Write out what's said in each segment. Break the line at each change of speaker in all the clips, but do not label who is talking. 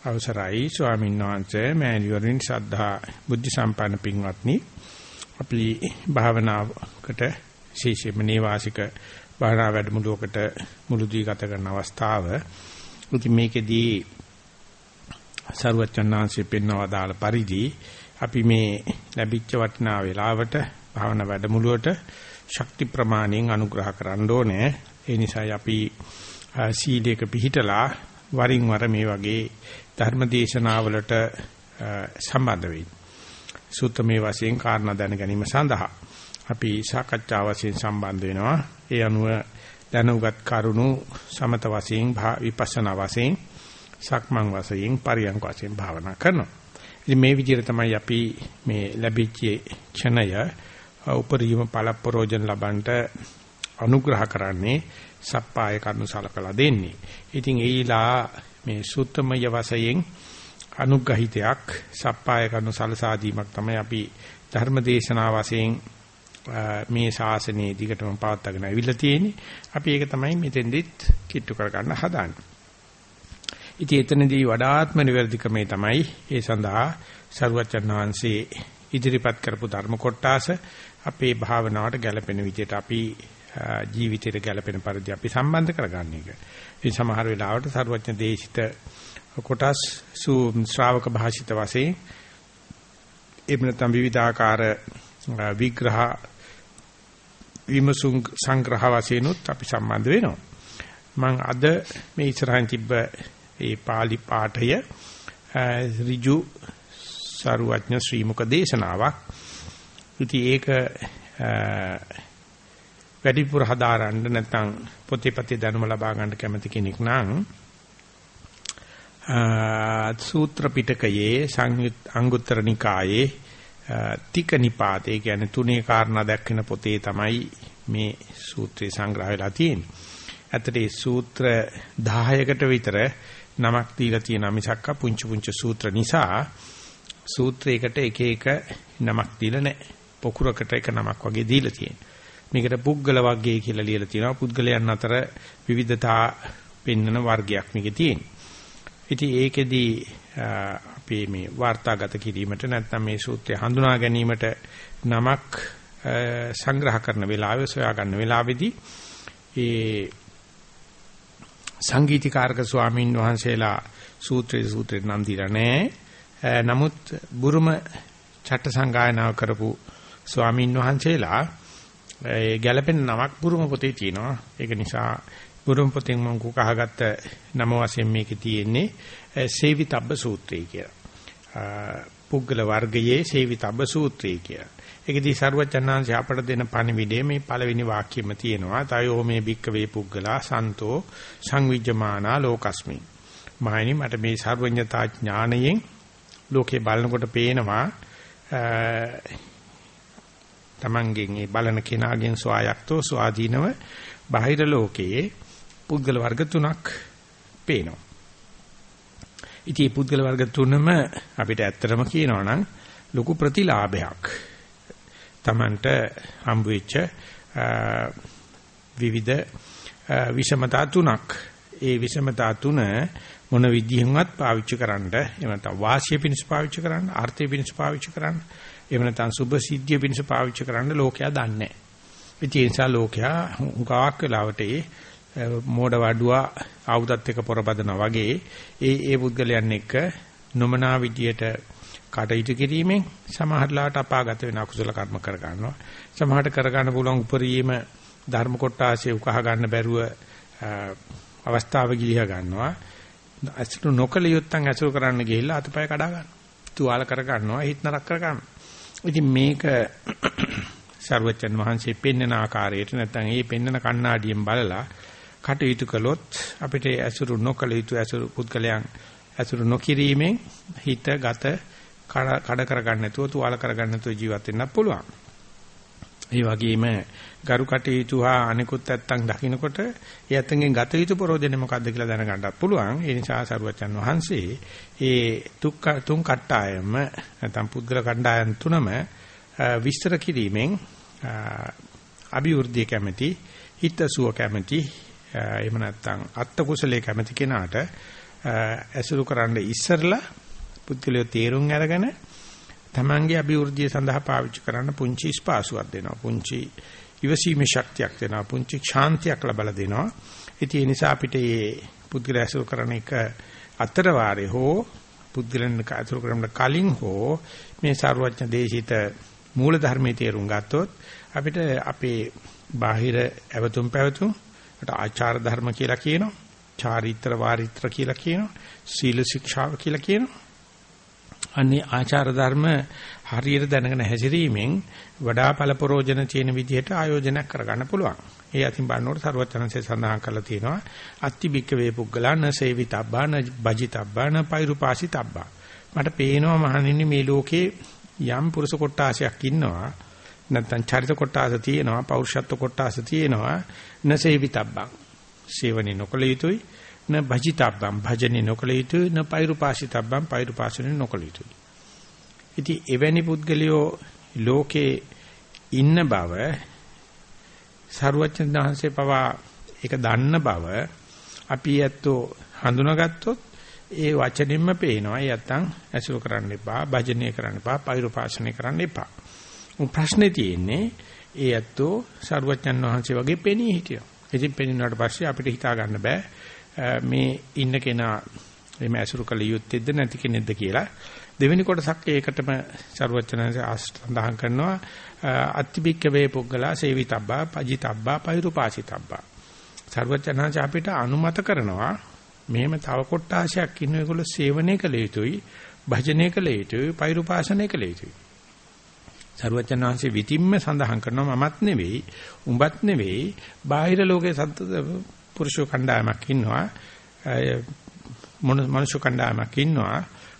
අවසරයි ස්වාමීන් වහන්සේ මෑණිවරින් ශ්‍රද්ධා බුද්ධ සම්පන්න පින්වත්නි අපි භාවනාවකට විශේෂයෙන්ම නේවාසික භාවනා වැඩමුළුවකට මුළුදී ගත කරන අවස්ථාව. ඉතින් මේකෙදී සරුවචනාංශයෙන් පෙන්වවා දාල පරිදි අපි මේ ලැබිච්ච වටිනා වේලාවට භාවනා වැඩමුළුවට ශක්ති ප්‍රමාණයෙන් අනුග්‍රහ කරන්න ඕනේ. ඒ නිසායි අපි සීලයක පිහිටලා වරින් වර මේ වගේ ධර්ම දේශනාවලට සම්බන්ධ වෙයි. සූත්‍රමේ වශයෙන් කාරණා දැන ගැනීම සඳහා අපි සාකච්ඡා වශයෙන් සම්බන්ධ වෙනවා. ඒ අනුව දැනුගත් කරුණු සමත වශයෙන් විපස්සනා වශයෙන් සක්මන් වශයෙන් පරියංක වශයෙන් භාවනා කරනවා. ඉතින් මේ විදිහට තමයි අපි මේ ලැබිච්ච ක්ෂණය උපරිම පළප්‍රෝජන ලබන්නට අනුග්‍රහ කරන්නේ සප්පාය කරුණු සලකලා දෙන්නේ. ඉතින් ඒලා මේ සුත්තමය වශයෙන් අනුග්‍රහිතයක් සප්පාය කරුණු සලසා දීමක් තමයි අපි ධර්ම දේශනා වශයෙන් මේ ශාසනයේ දිගටම පවත්වාගෙන අවිල්ල තියෙන්නේ. අපි ඒක තමයි මෙතෙන්දිත් කිට්ටු කරගන්න හදාන්නේ. ඉතින් එතනදී වඩාත්ම නිවැරදි ක්‍රමේ තමයි ඒ සඳහා සරුවචන් වහන්සේ ඉදිරිපත් කරපු ධර්ම කොටාස අපේ භාවනාවට ගැලපෙන විදිහට අපි ජීවිතයට ගැලපෙන පරිදි අපි සම්බන්ධ කරගන්න එක. ඉතින් සමහර වෙලාවට සරුවචන දේශිත කොටස් ශ්‍රාවක භාෂිත වශයෙන් එහෙම නැත්නම් විවිධාකාර විග්‍රහ විමසුම් සංග්‍රහ වශයෙන් උත් අපි සම්බන්ධ වෙනවා. මම අද මේ ඉස්සරහින් තිබ්බ ඒ pāli පාඨය ඍජු සරුවඥ ශ්‍රී මුක දේශනාවක්. ඉතින් ඒක වැඩිපුර හදාරන්න නැත්නම් පොතේ පතේ දැනුම ලබා ගන්න කැමති කෙනෙක් නම් සූත්‍ර පිටකයේ සංයුත් අංගුත්තර නිකායේ තික නිපාතේ කියන්නේ තුනේ කාරණා දක්වන පොතේ තමයි මේ සූත්‍රය සංග්‍රහ වෙලා තියෙන්නේ. ඇත්තට මේ සූත්‍ර 10කට විතර නමක් දීලා තියෙන මිසක්ක පුංචි පුංචි සූත්‍ර නිසා සූත්‍රයකට එක එක නමක් දීලා නැහැ. පොකුරකට එක නමක් වගේ දීලා තියෙනවා. මේකට පුද්ගල වර්ගය කියලා ලියලා තියෙනවා. පුද්ගලයන් අතර විවිධතා පෙන්වන වර්ගයක් මේකේ තියෙනවා. ඉතින් ඒකෙදී අපේ මේ වාර්තාගත කිරීමට නැත්නම් මේ සූත්‍රය හඳුනා ගැනීමට නමක් සංග්‍රහ කරන වෙලාවේ සොයා ගන්න වෙලාවේදී ඒ සංගීතීකාරක ස්වාමීන් වහන්සේලා සූත්‍රයේ සූත්‍රේ නම් දීලා නැහැ. නමුත් බුරුම චට්ට සංගායනාව කරපු ස්වාමීන් වහන්සේලා ඒ ගැළපෙන නමක් බුරුම පොතේ තියෙනවා. ඒක නිසා බුරුම පොතෙන් මම කහගත්ත නම වශයෙන් මේකේ තියෙන්නේ සේවිතබ්බ සූත්‍රය කියලා. පුද්ගල වර්ගයේ සේවිතබ්බ සූත්‍රය කියලා. ඒකදී සරුවචනාංශය අපට දෙන පණිවිඩය මේ පළවෙනි වාක්‍යෙම තියෙනවා. තයෝ මේ භික්කවේ පුද්ගලා සන්තෝ සංවිජ්ජමානා ලෝකස්මි. මහණනි මට මේ සර්වඥතා ඥාණයෙන් ලෝකේ බලනකොට පේනවා තමන්ගෙන් ඒ බලන කෙනාගෙන් ස්වායක්තෝ ස්වාධීනව බාහිර ලෝකයේ පුද්ගල වර්ග තුනක් පේනවා. ඉතින් මේ පුද්ගල වර්ග තුනම අපිට ඇත්තටම කියනවා නම් ලොකු ප්‍රතිලාභයක්. Tamanට හම්බ වෙච්ච විවිධ විෂමතා තුනක්. ඒ විෂමතා තුන මොන විදිහෙන්වත් පාවිච්චි කරන්න එහෙම නැත්නම් වාසිය පිණිස පාවිච්චි කරන්න, ආර්ථික පිණිස පාවිච්චි කරන්න, එහෙම නැත්නම් සුභ සිද්ධිය පිණිස පාවිච්චි කරන්න ලෝකයා දන්නේ නැහැ. ඒ නිසා ලෝකයා හුඟක් වෙලාවට ඒ මෝඩ වඩුවා ආයුධත් එක්ක පොරබදනා වගේ ඒ ඒ පුද්ගලයන් එක්ක නොමනා විදියට කටයුතු කිරීමෙන් සමහරලාට අපාගත වෙන අකුසල කර්ම කර ගන්නවා. සමහරට කර ගන්න පුළුවන් උපරිම ධර්ම කොටාසේ උකහා ගන්න බැරුව අවස්ථාව ගිලිහ ගන්නවා. අසුරු නොකල යුත්තන් අසුරු කරන්න ගිහිල්ලා අතපය කඩා ගන්නවා. තුවාල කර ගන්නවා, හිත නරක කර ගන්නවා. ඉතින් මේක සර්වචන් වහන්සේ පෙන්වන ආකාරයට නැත්නම් මේ පෙන්වන කණ්ණාඩියෙන් බලලා කටයුතු කළොත් අපිට ඇසුරු නොකළ යුතු ඇසුරු පුද්ගලයන් ඇසුරු නොකිරීමෙන් හිත ගත කඩ කර ගන්න නැතුව තුවාල කර ගන්න නැතුව ජීවත් වෙන්න පුළුවන්. ඒ වගේම ගරු කටයුතු හා අනිකුත් නැත්තම් දකින්නකොට ඒ ඇත්තන්ගෙන් ගත යුතු ප්‍රෝජනේ මොකද්ද කියලා දැනගන්නත් පුළුවන්. ඒ නිසා සරුවචන් වහන්සේ ඒ තුක් තුන් කට්ටායම නැත්නම් පුද්ගල කණ්ඩායම් තුනම විස්තර කිරීමෙන් අභිවෘද්ධිය කැමැති හිතසුව කැමැති එහෙම නැත්නම් අත්ත කුසලයේ කැමැති කෙනාට ඇසුරු කරන්න ඉස්සරලා පුද්ගලයෝ තේරුම් අරගෙන තමන්ගේ අභිවෘද්ධිය සඳහා පාවිච්චි කරන්න පුංචි ස්පාසුවක් දෙනවා. පුංචි ඉවසීමේ ශක්තියක් දෙනවා. පුංචි ශාන්තියක් ලබා දෙනවා. ඉතින් ඒ නිසා අපිට මේ පුද්ගල ඇසුරු කරන එක අතර වාරේ හෝ පුද්ගලයන් ඇසුරු කරන කලින් හෝ මේ ਸਰවඥ දේශිත මූල ධර්මයේ තේරුම් ගත්තොත් අපිට අපේ බාහිර ඇවතුම් පැවතුම් ආචාර ධර්ම කියලා කියනවා. චාරිත්‍ර වාරිත්‍ර කියලා කියනවා. සීල ශික්ෂාව කියලා කියනවා. අන්නේ ආචාර ධර්ම හරියට දැනගෙන හැසිරීමෙන් වඩා පළපරෝජන තියෙන විදිහට ආයෝජනයක් කරගන්න පුළුවන්. ඒ අතින් බලනකොට ਸਰවචනන්සේ සඳහන් කරලා තියෙනවා අත්ති බික්ක වේ පුග්ගලන සේවිතබ්බා න බජිතබ්බා න පෛරුපාසිතබ්බා. මට පේනවා මහණෙනි මේ ලෝකේ යම් පුරුෂ කොටාසයක් ඉන්නවා නැත්නම් චරිත කොටාස තියෙනවා පෞරුෂත්ව කොටාස තියෙනවා න සේවිතබ්බා. සේවනයේ නොකල යුතුයි න භජිතබ්බම් භජනේ නොකල යුතුයි න පෛරුපාසිතබ්බම් පෛරුපාසනේ නොකල යුතුයි. ඉතින් එවැනි පුද්ගලයෝ ලෝකේ ඉන්න බව සරුවචන දහන්සේ පවා ඒක දන්න බව අපි ඇත්තෝ හඳුනාගත්තොත් ඒ වචනින්ම පේනවා. ඒ නැත්තම් ඇසුරු කරන්න එපා, භජනය කරන්න එපා, පෛරුපාසනය කරන්න එපා. ප්‍රශ්නේ තියෙන්නේ ඒ ඇත්තෝ සරුවචන වහන්සේ වගේ පෙනී හිටියා. ඉතින් පෙනිනාට පස්සේ අපිට හිතා ගන්න බෑ මේ ඉන්න කෙනා එimhe ඇසුරු කළ යුත්තේද නැති කෙනෙක්ද කියලා. දෙවෙනි කොටසක් ඒකටම ਸਰවචනanse ආස්තඳහන් කරනවා. අත්තිබික්ක වේ පොග්ගලා සේවිතබ්බා පජිතබ්බා පෛරුපාසිතබ්බා ਸਰවචනanse අපිට අනුමත කරනවා මෙහෙම තව කොටාශයක් ඉන්න ඒගොල්ලෝ සේවනය කළ යුතුයි භජනය කළ යුතුයි පෛරුපාසනය කළ යුතුයි. ਸਰවචනanse විතින්ම සඳහන් කරනවා මමත් නෙවෙයි උඹත් නෙවෙයි බාහිර ලෝකේ පුරුෂ කණ්ඩායමක් ඉන්නවා. මනුෂ්‍ය කණ්ඩායමක් ඉන්නවා.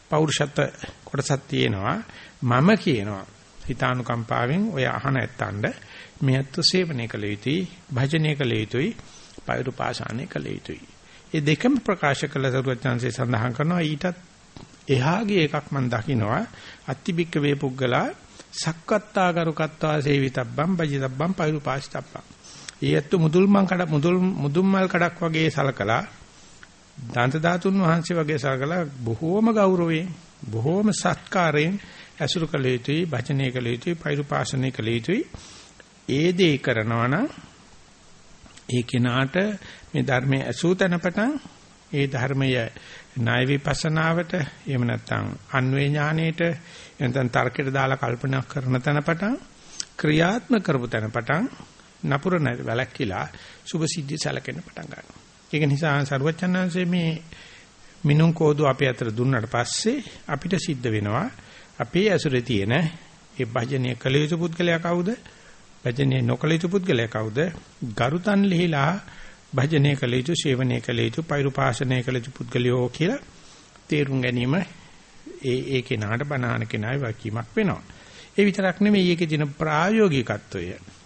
පෞරුෂත්ව කොටසක් තියෙනවා. මම කියනවා හිතානුකම්පාවෙන් ඔය අහන ඇත්තන්ඩ මෙයත් සේවනය කළ යුතුයි භජනය කළ යුතුයි පෛරුපාසානය කළ යුතුයි. ඒ දෙකම ප්‍රකාශ කළ සරුවචාන්සේ සඳහන් කරනවා. ඊටත් එහාගේ එකක් මම දකිනවා. අත්තිබික්ක වේ පුද්ගලා සක්කත්තා කරුකත්වා සේවිතබ්බම් බජිතබ්බම් පෛරුපාසිතබ්බම් ඒ ඇත්ත මුදුල්මන් කඩ මුදුල් මුදුම්මල් කඩක් වගේ සලකලා දන්ත ධාතුන් වහන්සේ වගේ සලකලා බොහෝම ගෞරවයෙන් බොහෝම සත්කාරයෙන් ඇසුරු කළ යුතුයි වචනය කළ යුතුයි පෛරුපාසනය කළ යුතුයි. ඒ දේ කරනවා නම් ඒ කෙනාට මේ ධර්මයේ ඇසූ තැන පටන් ඒ ධර්මය ණය විපස්සනාවට එහෙම නැත්නම් අන්වේ ඥානෙට එහෙනම් තර්කයට දාලා කල්පනා කරන තැන පටන් ක්‍රියාත්මක කරපු තැන පටන් නපුර වැලක්කිලා සුභ සිද්ධිය සැලකෙන්න පටන් ගන්නවා. ඒක නිසා සරුවචනංශයේ මේ මිනුම් කෝදු අපේ අතර දුන්නාට පස්සේ අපිට සිද්ධ වෙනවා අපේ ඇසුරේ තියෙන ඒ භජනීය කළ යුතු පුද්ගලයා කවුද? භජනීය නොකළ යුතු පුද්ගලයා කවුද? ගරුතන් ලිහිලා භජනීය කළ යුතු, සේවනීය කළ යුතු, පෛරුපාසනීය කළ යුතු පුද්ගලයෝ කියලා තේරුම් ගැනීම ඒ ඒ කෙනාට බණහන කෙනායි වකීමක් වෙනවා. ඒ විතරක් නෙමෙයි ඒකේ තියෙන ප්‍රායෝගිකත්වය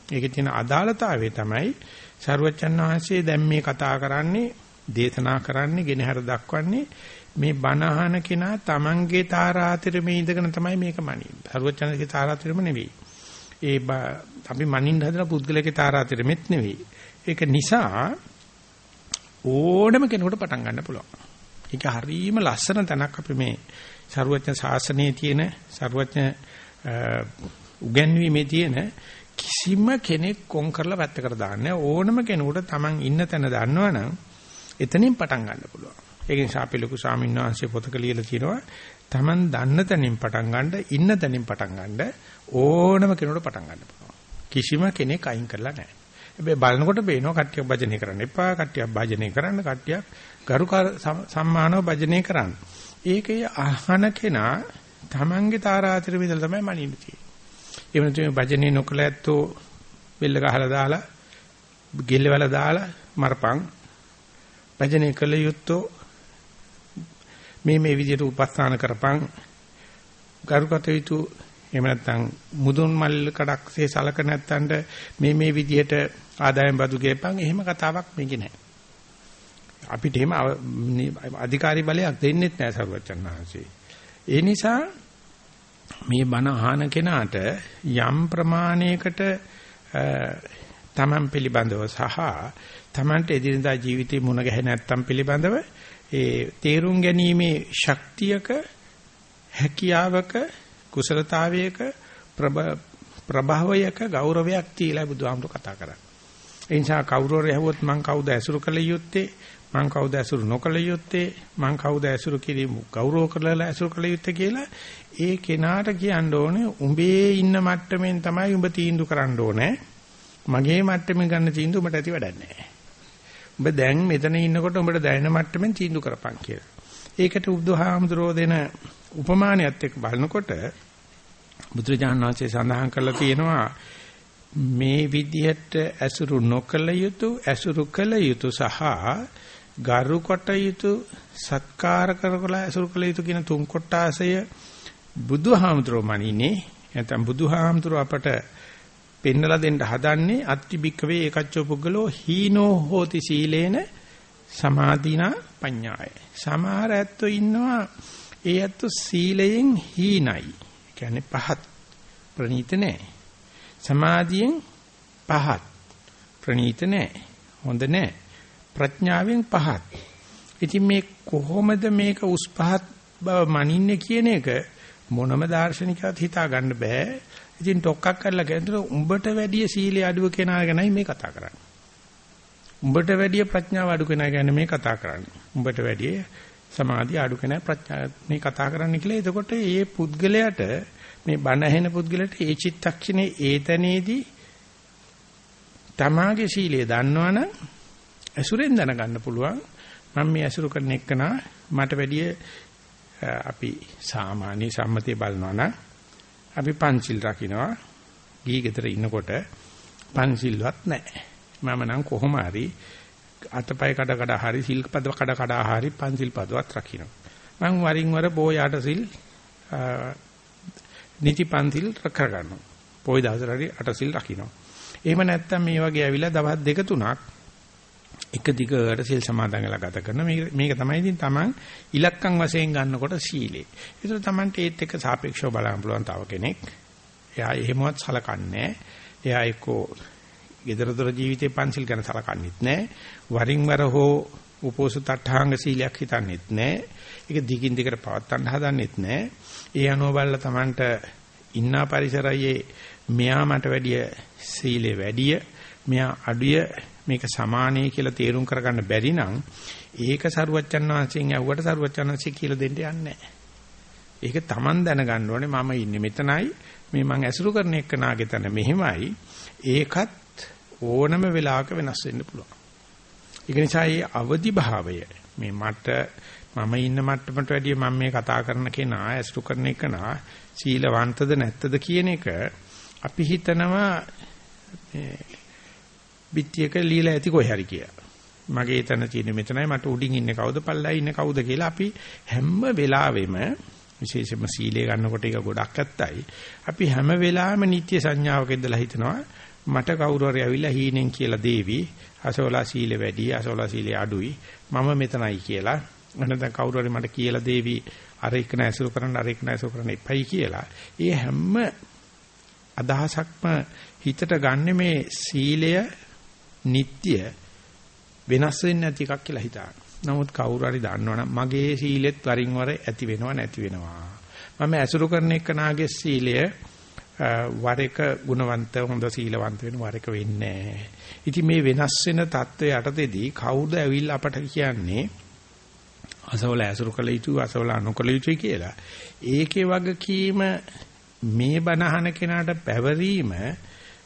ඒකේ තියෙන අදාළතාවය තමයි සරුවච්චන් වහන්සේ දැන් මේ කතා කරන්නේ දේශනා කරන්නේ ගෙනහැර දක්වන්නේ මේ බණ අහන කෙනා Tamanගේ තාරාතිරමේ ඉඳගෙන තමයි මේක මනින්නේ. සරුවච්චන්ගේ තාරාතිරම නෙවෙයි. ඒ අපි මනින්න හදන පුද්ගලයාගේ තාරාතිරමෙත් නෙවෙයි. ඒක නිසා ඕනම කෙනෙකුට පටන් ගන්න පුළුවන්. ඒක හරීම ලස්සන තැනක් අපි මේ සරුවච්ච ශාසනයේ තියෙන සරුවච්ච උගන්වීමේ තියෙන කිසිම කෙනෙක් කොන් කරලා පැත්තකට දාන්නේ ඕනම කෙනෙකුට Taman ඉන්න තැන දන්නවනම් එතනින් පටන් ගන්න පුළුවන්. ඒක නිසා අපි ලොකු ස්වාමීන් වහන්සේ පොතක ලියලා තියෙනවා Taman දන්න තැනින් පටන් ගන්න ඉන්න තැනින් පටන් ගන්න ඕනම කෙනෙකුට පටන් ගන්න පුළුවන්. කිසිම කෙනෙක් අයින් කරලා නැහැ. හැබැයි බලනකොට පේනවා කට්ටියක් භජනය කරන්න එපා, කට්ටියක් භජනය කරන්න, කට්ටියක් ගරු සම්මානව භජනය කරන්න. ඒකේ අහන කෙනා Tamanගේ තාරාතිර විදල තමයි මනින්න තියෙන්නේ. එහෙම නැත්නම් භජනේ නොකල ඇත්තෝ බෙල්ල ගහලා දාලා ගෙල්ල වල දාලා මරපන් භජනේ කළ යුත්තෝ මේ මේ විදිහට උපස්ථාන කරපන් ගරුකට යුතු එහෙම නැත්නම් මුදුන් මල් කඩක්සේ සලක නැත්තඳ මේ මේ විදිහට ආදායම් බදු ගෙපන් එහෙම කතාවක් මේකේ නැහැ. අපිට එහෙම අධිකාරී බලයක් දෙන්නෙත් නැහැ සරුවචන් වහන්සේ. ඒ නිසා මේ බණ අහන කෙනාට යම් ප්‍රමාණයකට තමන් පිළිබඳව සහ තමන්ට එදිනදා ජීවිතේ මුණ ගැහෙ නැත්තම් පිළිබඳව ඒ තේරුම් ගැනීමේ ශක්තියක හැකියාවක කුසලතාවයක ප්‍රභාවයක ගෞරවයක් තියලා බුදුහාමුදුර කතා කරන්නේ. ඒ නිසා කවුරු හරි ඇහුවොත් මං කවුද ඇසුරු කළ යුත්තේ මං කවුද ඇසුරු නොකළ යුත්තේ? මං කවුද ඇසුරු කිරීම ගෞරව කරලා ඇසුරු කළ යුත්තේ කියලා ඒ කෙනාට කියන්න ඕනේ උඹේ ඉන්න මට්ටමින් තමයි උඹ තීන්දුව කරන්න ඕනේ. මගේ මට්ටමින් ගන්න තීන්දුව උඹට ඇති වැඩක් නැහැ. උඹ දැන් මෙතන ඉන්නකොට උඹට දැනෙන මට්ටමින් තීන්දුව කරපන් කියලා. ඒකට බුදුහාමුදුරෝ දෙන උපමානයත් එක්ක බලනකොට බුදුරජාණන් වහන්සේ සඳහන් කරලා තියෙනවා මේ විදිහට ඇසුරු නොකළ යුතු ඇසුරු කළ යුතු සහ ගරු කොට යුතු සත්කාර කරකලා ඇසුරු කළ යුතු කියන තුන් කොටාසය බුදුහාමුදුරුවෝ මනින්නේ නැත්නම් බුදුහාමුදුරුව අපට පෙන්නලා දෙන්න හදන්නේ අත්තිබික්කවේ ඒකච්චෝ පුද්ගලෝ හීනෝ හෝති සීලේන සමාධිනා පඤ්ඤාය. සමහර ඇත්තෝ ඉන්නවා ඒ ඇත්තෝ සීලයෙන් හීනයි. කියන්නේ පහත් ප්‍රණීත නැහැ. සමාධියෙන් පහත් ප්‍රණීත නැහැ. හොඳ නැහැ. ප්‍රඥාවෙන් පහත්. ඉතින් මේ කොහොමද මේක උස් පහත් බව මනින්නේ කියන එක මොනම දාර්ශනිකවත් හිතා ගන්න බෑ. ඉතින් ඩොක්කක් කරලා කියනතර උඹට වැඩිය සීලය අඩුව කෙනා ගැනයි මේ කතා කරන්නේ. උඹට වැඩිය ප්‍රඥාව අඩු කෙනා ගැන මේ කතා කරන්නේ. උඹට වැඩිය සමාධිය අඩු කෙනා ප්‍රඥා මේ කතා කරන්නේ කියලා. එතකොට මේ පුද්ගලයාට මේ බණ ඇහෙන පුද්ගලයාට ඒ චිත්තක්ෂණේ ඒතනේදී තමාගේ සීලය දන්නවනම් ඇසුරෙන් දැනගන්න පුළුවන්. මම මේ ඇසුරු කරන එකනා මට වැඩිය අපි සාමාන්‍ය සම්මතය බලනවා නම් අපි පන්සිල් රකින්නවා. ගිහි ගෙදර ඉන්නකොට පන්සිල්වත් නැහැ. මම නම් කොහොම හරි අතපය කඩ කඩ හරි සිල් පද කඩ කඩ හරි පන්සිල් පදවත් රකින්නවා. මම වරින් වර බෝයාට සිල් නිති පන්සිල් රැක ගන්නවා පොයි දවසට හරි අටසිල් රකින්නවා. එහෙම නැත්නම් මේ වගේ ඇවිල්ලා දවස් දෙක තුනක් එක දිගට සිල් සමාදන් වෙලා ගත කරන මේක මේක තමයි ඉතින් Taman ඉලක්කම් වශයෙන් ගන්නකොට සීලේ. ඒතර Tamanට ඒත් එක්ක සාපේක්ෂව බලන්න පුළුවන් තව කෙනෙක්. එයා එහෙමවත් සලකන්නේ එයා එක්කෝ gedara ජීවිතේ පන්සිල් ගැන සලකන්නේත් නැහැ. වරින් වර හෝ උපෝසත අට්ඨාංග සීලයක් හිතන්නේත් නැහැ. ඒක දිගින් දිගට පවත්වන්න හදන්නේත් නැහැ. ඒ අනුව බලලා Tamanට ඉන්නා පරිසරයේ මෙයා මට වැඩිය සීලේ වැඩිය මෙයා අඩුය මේක සමානයි කියලා තේරුම් කරගන්න බැරි නම් ඒක සරුවච්චන් වහන්සේගෙන් ඇහුවට සරුවච්චන් වහන්සේ කියලා දෙන්න යන්නේ ඒක Taman දැනගන්න ඕනේ. මම ඉන්නේ මෙතනයි. මේ මං ඇසුරු කරන එක නාගේ තන මෙහෙමයි. ඒකත් ඕනම වෙලාවක වෙනස් වෙන්න පුළුවන්. ඒක නිසා මේ අවදි භාවය මේ මට මම ඉන්න මට්ටමට වැඩිය මම මේ කතා කරන කෙනා ඇසුරු කරන එක නා සීලවන්තද නැත්තද කියන එක අපි හිතනවා පිටියක ලීලා ඇති කොහේ හරි කියලා. මගේ එතන තියෙන මෙතනයි මට උඩින් ඉන්නේ කවුද පල්ලයි ඉන්නේ කවුද කියලා අපි හැම වෙලාවෙම විශේෂයෙන්ම සීලය ගන්නකොට ඒක ගොඩක් ඇත්තයි. අපි හැම වෙලාවෙම නිත්‍ය සංඥාවක ඉඳලා හිතනවා මට කවුරු හරි ඇවිල්ලා හීනෙන් කියලා දේවි අසෝලා සීල වැඩි අසෝලා සීලය අඩුයි මම මෙතනයි කියලා නැත්නම් කවුරු හරි මට කියලා දේවි අර එක නැසුරු කරන්න අර එක නැසුරු කරන්න එපයි කියලා. ඒ හැම අදහසක්ම හිතට ගන්න මේ සීලය නিত্য වෙනස් වෙන්නේ නැති එකක් කියලා හිතාන. නමුත් කවුරු හරි දන්නවනම් මගේ සීලෙත් වරින් වර ඇති වෙනවා නැති වෙනවා. මම ඇසුරු කරන එකනාගේ සීලය වර එක ගුණවන්ත හොඳ සීලවන්ත වෙන වර එක වෙන්නේ ඉතින් මේ වෙනස් වෙන தত্ত্বය යටතේදී කවුද ඇවිල්ලා අපට කියන්නේ අසවල ඇසුරු කළ යුතු අසවල අනුකල යුතුයි කියලා. ඒකේ වගකීම මේ බණහන කෙනාට පැවරීම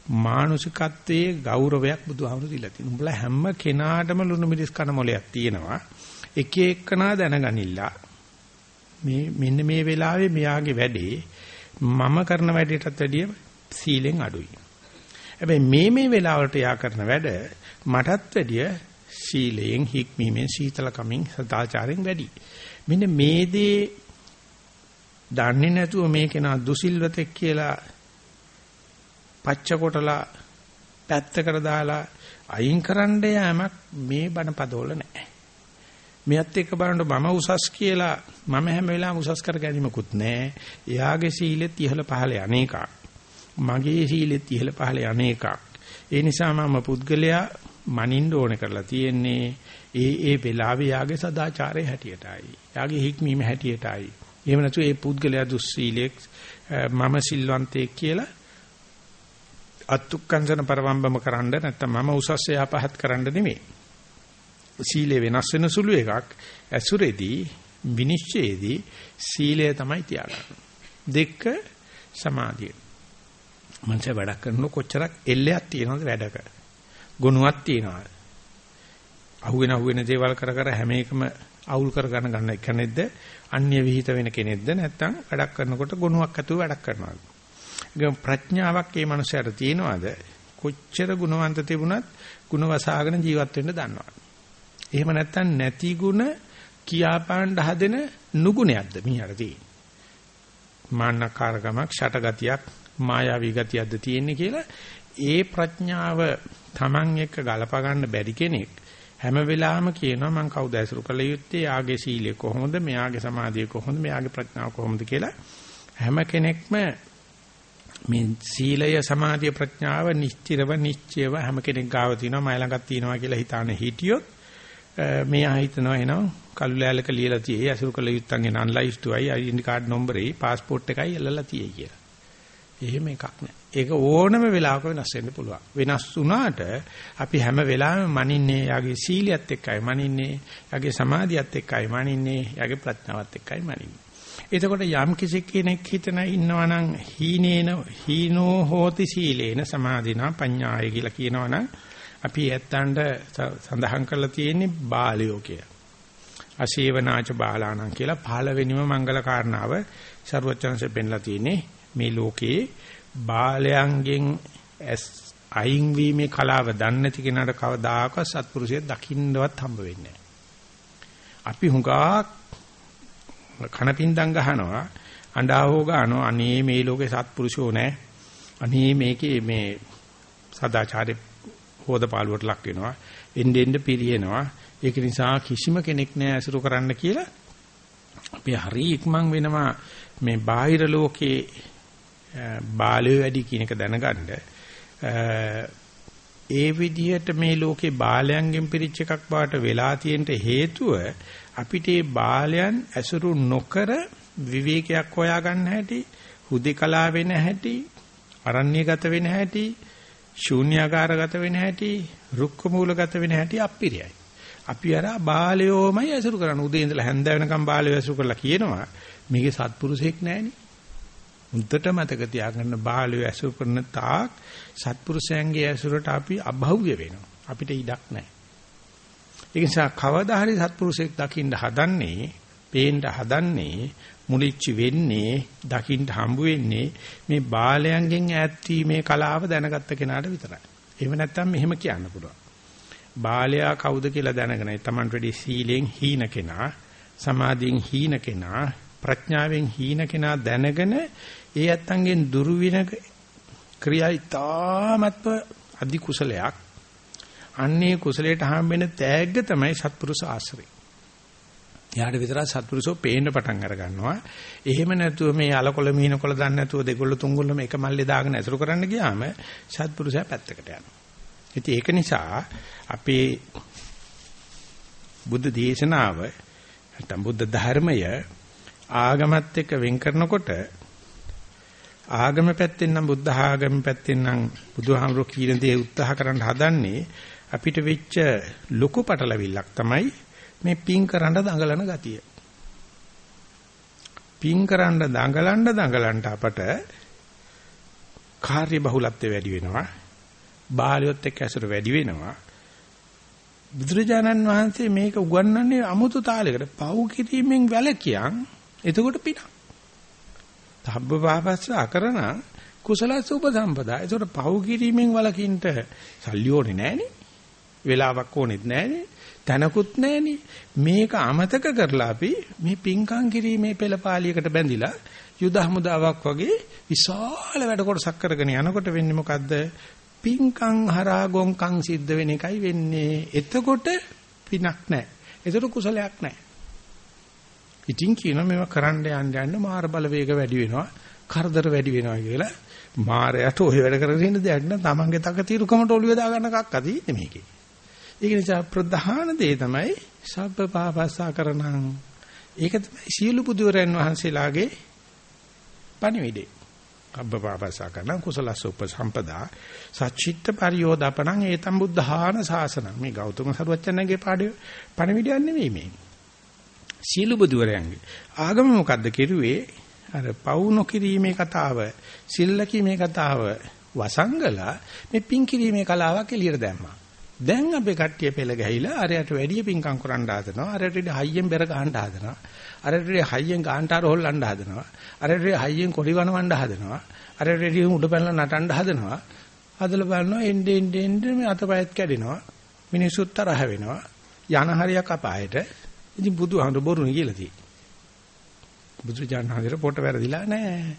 මානුෂිකත්වයේ ගෞරවයක් බුදුහාමුදුරු දීලා තියෙනවා. උඹලා හැම කෙනාටම ලුණු මිරිස් කන මොලයක් තියෙනවා. එක එකනා දැනගනිලා මේ මෙන්න මේ වෙලාවේ මෙයාගේ වැඩේ මම කරන වැඩේටත් වැඩිය සීලෙන් අඩුයි. හැබැයි මේ මේ වෙලාවලට යා කරන වැඩ මටත් වැඩිය සීලයෙන් හික්මීමෙන් සීතලකමින් සදාචාරයෙන් වැඩි. මෙන්න මේ දේ දන්නේ නැතුව මේ කෙනා දුසිල්වතෙක් කියලා පච්ච කොටලා පැත්තකට දාලා අයින් කරන්න යෑමක් මේ බණ පදවල නැහැ. මෙයත් එක්ක බලනකොට මම උසස් කියලා මම හැම වෙලාවෙම උසස් කර ගැනීමකුත් නැහැ. එයාගේ සීලෙත් ඉහළ පහළ අනේකක්. මගේ සීලෙත් ඉහළ පහළ අනේකක්. ඒ නිසා මම පුද්ගලයා මනින්න ඕනේ කරලා තියෙන්නේ ඒ ඒ වෙලාවේ යාගේ සදාචාරයේ හැටියටයි. යාගේ හික්මීම හැටියටයි. එහෙම නැතු ඒ පුද්ගලයා දුස්සීලෙක් මම සිල්වන්තයෙක් කියලා අත්ුක්කංශන පරවම්බම කරන්න නැත්නම් මම උසස් යහපහත් කරන්න නෙමෙයි. සීලේ වෙනස් වෙන සුළු එකක් ඇසුරේදී විනිශ්චයේදී සීලය තමයි තියාගන්නේ. දෙක සමාධිය. මනස වැඩ කරන කොච්චරක් එල්ලයක් තියෙනවද වැඩක? ගුණයක් තියෙනවද? අහුවෙන අහුවෙන දේවල් කර කර හැම එකම අවුල් කර ගන්න ගන්න කෙනෙක්ද? අන්‍ය විහිිත වෙන කෙනෙක්ද? නැත්නම් වැඩක් කරනකොට ගුණයක් ඇතුව වැඩක් කරනවද? ඒක ප්‍රඥාවක් මේ මනුස්සයාට තියෙනවද? කොච්චර ගුණවන්ත තිබුණත් ගුණ වසාගෙන ජීවත් වෙන්න දන්නවද? එහෙම නැත්නම් නැති ගුණ කියාපාන්න හදෙන නුගුණයක්ද මිහර තියෙන්නේ? මාන්නකාරකමක්, ෂටගතියක්, මායාවී ගතියක්ද තියෙන්නේ කියලා ඒ ප්‍රඥාව Taman එක ගලප ගන්න බැරි කෙනෙක් හැම වෙලාවෙම කියනවා මං කවුද ඇසුරු කළ යුත්තේ යාගේ සීලය කොහොමද මෙයාගේ සමාධිය කොහොමද මෙයාගේ ප්‍රඥාව කොහොමද කියලා හැම කෙනෙක්ම මේ සීලය සමාධිය ප්‍රඥාව නිශ්චිරව නිශ්චයව හැම කෙනෙක් ගාව තියෙනවා මයි ළඟක් තියෙනවා කියලා හිතාන හිටියොත් මෙයා හිතනවා එනවා කළු ලෑල්ලක ලියලා තියෙයි අසුරු කළ යුත්තන්ගේ නන් ලයිස්ට්ුවයි ඩෙන්ටි කාඩ් නම්බරේ පාස්පෝර්ට් එකයි එල්ලලා තියෙයි කියලා. එහෙම එකක් නෑ. ඒක ඕනම වෙලාවක වෙනස් වෙන්න පුළුවන්. වෙනස් වුණාට අපි හැම වෙලාවෙම මනින්නේ යාගේ සීලියත් එක්කයි මනින්නේ යාගේ සමාධියත් එක්කයි මනින්නේ යාගේ ප්‍රඥාවත් එක්කයි මනින්නේ. එතකොට යම් කිසි කෙනෙක් හිතන ඉන්නවනම් හීනේන හීනෝ හෝති සීලේන සමාධිනා පඤ්ඤාය කියලා කියනවනම් අපි ඇත්තන්ට සඳහන් කරලා තියෙන්නේ බාලයෝ කිය. අසේවනාච බාලාණන් කියලා පළවෙනිම මංගල කාරණාව ਸਰවචන්සේ පෙන්ලා තියෙන්නේ මේ ලෝකේ බාලයන්ගෙන් අයින් වීමේ කලාව දන්නේ නැති කෙනාට කවදාකවත් සත්පුරුෂයෙක් දකින්නවත් හම්බ වෙන්නේ නැහැ. අපි හුඟා කනපින්දම් ගහනවා අඬාවෝ ගන්නවා අනේ මේ ලෝකේ සත්පුරුෂෝ නැහැ. අනේ මේකේ මේ සදාචාරේ හොදපාලුවට ලක් වෙනවා. එන්න එන්න පිරියනවා. ඒක නිසා කිසිම කෙනෙක් නෑ අසුරු කරන්න කියලා අපි හරි ඉක්මන් වෙනවා මේ බාහිර ලෝකේ බාලය වැඩි කියන එක දැනගන්න ඒ විදිහට මේ ලෝකේ බාලයන්ගෙන් පිරිච්ච එකක් බවට වෙලා තියෙන්න හේතුව අපිට මේ බාලයන් ඇසුරු නොකර විවේකයක් හොයාගන්න හැටි හුදේකලා වෙන හැටි අරණ්‍යගත වෙන හැටි ශූන්‍යාකාරගත වෙන හැටි, රුක්ක මූලගත වෙන හැටි අප්පිරියයි. අපි අර බාලයෝමයි ඇසුරු කරන උදේ ඉඳලා හැන්ද වෙනකම් බාලයෝ ඇසුරු කරලා කියනවා මේකේ සත්පුරුෂෙක් නැහෙනි. උන්ට මතක තියාගන්න බාලයෝ ඇසුරු කරන තාක් සත්පුරුෂයන්ගේ ඇසුරට අපි අභෞ්‍ය වෙනවා. අපිට ඉඩක් නැහැ. ඒ නිසා කවදා හරි සත්පුරුෂෙක් දකින්න හදන්නේ, පේන්න හදන්නේ මුලිච්ච වෙන්නේ දකින්න හම්බ වෙන්නේ මේ බාලයන්ගෙන් ඈත් වීමේ කලාව දැනගත්ත කෙනාට විතරයි. එහෙම නැත්නම් මෙහෙම කියන්න පුළුවන්. බාලයා කවුද කියලා දැනගෙන තමන්ට වැඩි සීලෙන් හීන කෙනා, සමාධියෙන් හීන කෙනා, ප්‍රඥාවෙන් හීන කෙනා දැනගෙන ඒ ඇත්තන්ගෙන් දුරු වෙන ක්‍රියා ඉතාමත්ව අධි කුසලයක්. අන්නේ කුසලයට හම්බෙන තෑග්ග තමයි සත්පුරුෂ ආශ්‍රය. එයාට විතරක් සත්පුරුෂෝ පේන්න පටන් අර ගන්නවා. එහෙම නැතුව මේ අලකොල මීනකොල දන්නේ නැතුව දෙකොල්ල තුන්කොල්ලම එක මල්ලේ දාගෙන ඇසුරු කරන්න ගියාම සත්පුරුෂයා පැත්තකට යනවා. ඉතින් ඒක නිසා අපේ බුද්ධ දේශනාව නැත්නම් බුද්ධ ධර්මය ආගමත් එක්ක වෙන් කරනකොට ආගම පැත්තෙන් නම් බුද්ධ ආගම පැත්තෙන් නම් බුදුහාමුදුරුවෝ කියන දේ උත්සාහ කරන්න හදන්නේ අපිට වෙච්ච ලොකු පටලවිල්ලක් තමයි මේ පින් කරන්න දඟලන ගතිය. පින් කරන්න දඟලන්න දඟලන්න අපට කාර්ය බහුලත්වය වැඩි වෙනවා. බාලියොත් එක්ක ඇසුර වැඩි වෙනවා. බුදුරජාණන් වහන්සේ මේක උගන්වන්නේ අමුතු තාලයකට. පව් කිරීමෙන් වැළකියන් එතකොට පිනක්. තබ්බ පාපස්ස අකරණ කුසලස්ස උපසම්පදා. එතකොට පව් කිරීමෙන් වළකින්ට සල්ලි ඕනේ නැහනේ. වෙලාවක් ඕනෙත් නැහනේ. තැනකුත් නැහෙනි. මේක අමතක කරලා අපි මේ පිංකම් කිරීමේ පෙළපාලියකට බැඳිලා යුද හමුදාවක් වගේ විශාල වැඩ කොටසක් කරගෙන යනකොට වෙන්නේ මොකද්ද? පිංකම් හරහා ගොංකම් සිද්ධ වෙන එකයි වෙන්නේ. එතකොට පිනක් නැහැ. එතකොට කුසලයක් නැහැ. ඉතින් කියනවා මේවා කරන්න යන්න යන්න මාර බලවේග වැඩි වෙනවා. කරදර වැඩි වෙනවා කියලා මාරයට ඔය වැඩ කරගෙන ඉන්න දෙයක් නෑ. තමන්ගේ තක తీරුකමට ඔළුවේ දාගන්න කක්කදී මේකේ. ඒක නිසා ප්‍රධාන දේ තමයි සබ්බ පාපස්සා කරණං. ඒක තමයි සියලු බුදුරයන් වහන්සේලාගේ පණිවිඩේ. අබ්බ පාපස්සා කරණං කුසලස්ස උපසම්පදා සච්චිත්ත පරියෝදපණං ඒතම් බුද්ධාන සාසනං. මේ ගෞතම සරුවච්චන්ගේ පාඩේ පණිවිඩයක් නෙමෙයි මේ. සියලු බුදුරයන්ගේ ආගම මොකද්ද කෙරුවේ? අර පවු නොකිරීමේ කතාව, සිල්ලකීමේ කතාව වසංගලා මේ පින් කිරීමේ කලාවක් එළියට දැම්මා. දැන් අපේ කට්ටිය පෙළ ගැහිලා අරයට වැඩි පිංකම් කරන්න හදනවා. අරයට වැඩි හයියෙන් බෙර ගහන්න හදනවා. අරයට වැඩි හයියෙන් ගාන්ටාර හොල්ලන්න හදනවා. අරයට වැඩි හයියෙන් කොඩි වනවන්න හදනවා. අරයට වැඩි උඩ පැනලා නටන්න හදනවා. හදලා බලනවා එන්නේ එන්නේ එන්නේ මේ අතපයත් කැඩෙනවා. මිනිස්සුත් තරහ වෙනවා. යන හරියක් අපායට. ඉතින් බුදුහාමුදුර බොරුනේ කියලා තියෙන්නේ. බුදුජානනාදේට පොට වැරදිලා නැහැ.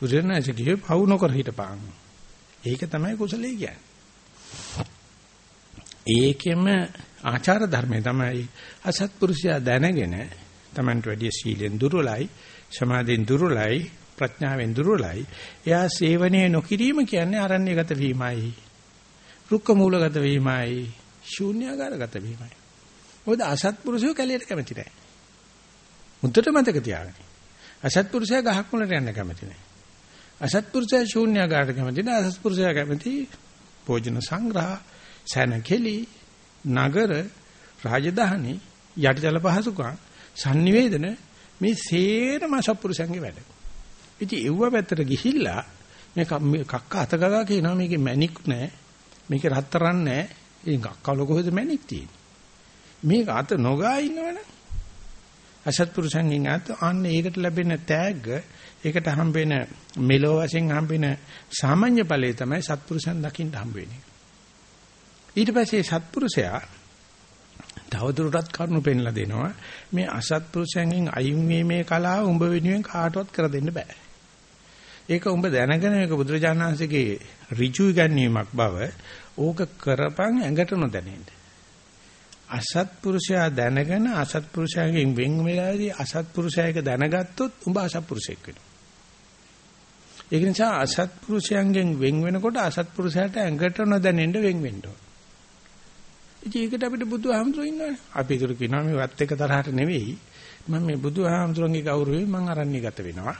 බුදුරණාහි කියේ පවු නොකර හිටපන්. ඒක තමයි කුසලයේ කියන්නේ. ඒකෙම ආචාර ධර්මයේ තමයි. අසත්පුරුෂයා දැනගෙන Tamanට වැඩි සීලෙන් දුර්වලයි සමාධියෙන් දුර්වලයි ප්‍රඥාවෙන් දුර්වලයි. එයා සේවනයේ නොකිරීම කියන්නේ අරණ්‍යගත වීමයි. රුක්ක මූලගත වීමයි. ශූන්‍යාකාරගත වීමයි. මොකද අසත්පුරුෂයෝ කැලේට කැමති නැහැ. මුද්දට මතක තියාගන්න. අසත්පුරුෂයා ගහක් මුලට යන්න කැමති නැහැ. අසත්පුරුෂයා ශූන්‍යාකාරට කැමති නැහැ. අසත්පුරුෂයා කැමති භෝජන සංග්‍රහ. සැනකෙලි නගර රාජධානි යටිතල පහසුකම් sannivedana මේ සේරම සත්පුරුෂයන්ගේ වැඩ. ඉතින් එව්ව පැත්තට ගිහිල්ලා මේ කක්ක අතගගා කියනවා මේකේ මැණික් නැහැ. මේකේ රත්තරන් නැහැ. ඉතින් කක්කවල කොහෙද මැණික් තියෙන්නේ? මේක අත නොගා ඉන්නවනේ. අසත්පුරුෂයන්ගෙන් අත අන්න ඒකට ලැබෙන තෑග්ග ඒකට හම්බෙන මෙලෝ වශයෙන් හම්බෙන සාමාන්‍ය ඵලයේ තමයි සත්පුරුෂයන් දකින්න හම්බ වෙන්නේ. ඊට පස්සේ සත්පුරුෂයා තවදුරටත් කරුණු පෙන්ලා දෙනවා මේ අසත්පුරුෂයන්ගෙන් අයින් වීමේ කලාව උඹ වෙනුවෙන් කාටවත් කර දෙන්න බෑ. ඒක උඹ දැනගෙන මේක බුදුරජාණන්සේගේ ඍජු ඉගැන්වීමක් බව ඕක කරපන් ඇඟට නොදැනෙන්න. අසත්පුරුෂයා දැනගෙන අසත්පුරුෂයාගෙන් වෙන් වෙලාදී අසත්පුරුෂයාක දැනගත්තොත් උඹ අසත්පුරුෂයෙක් වෙනවා. ඒක නිසා අසත්පුරුෂයන්ගෙන් වෙන් වෙනකොට අසත්පුරුෂයාට ඇඟට නොදැනෙන්න වෙන් වෙන්න ඕන. ඉතින් ඒකට අපිට බුදුහාමුදුරු ඉන්නවනේ. අපි ඒතර කියනවා මේ වත් එක තරහට නෙවෙයි. මම මේ බුදුහාමුදුරන්ගේ ගෞරවයෙන් මම අරණ්‍යගත වෙනවා.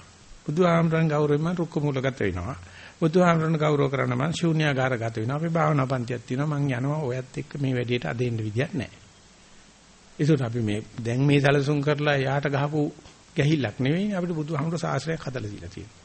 බුදුහාමුදුරන්ගේ ගෞරවයෙන් මම රුක්ක මූලගත වෙනවා. බුදුහාමුදුරන් ගෞරව කරන මම ශූන්‍යාකාරගත වෙනවා. අපි භාවනා පන්තියක් තියෙනවා. මම යනවා ඔයත් එක්ක මේ වැඩේට අදින්න විදියක් නැහැ. ඒසොත් අපි මේ දැන් මේ සැලසුම් කරලා යාට ගහපු ගැහිල්ලක් නෙවෙයි අපිට බුදුහාමුදුර ශාස්ත්‍රයක් හදලා දීලා තියෙනවා.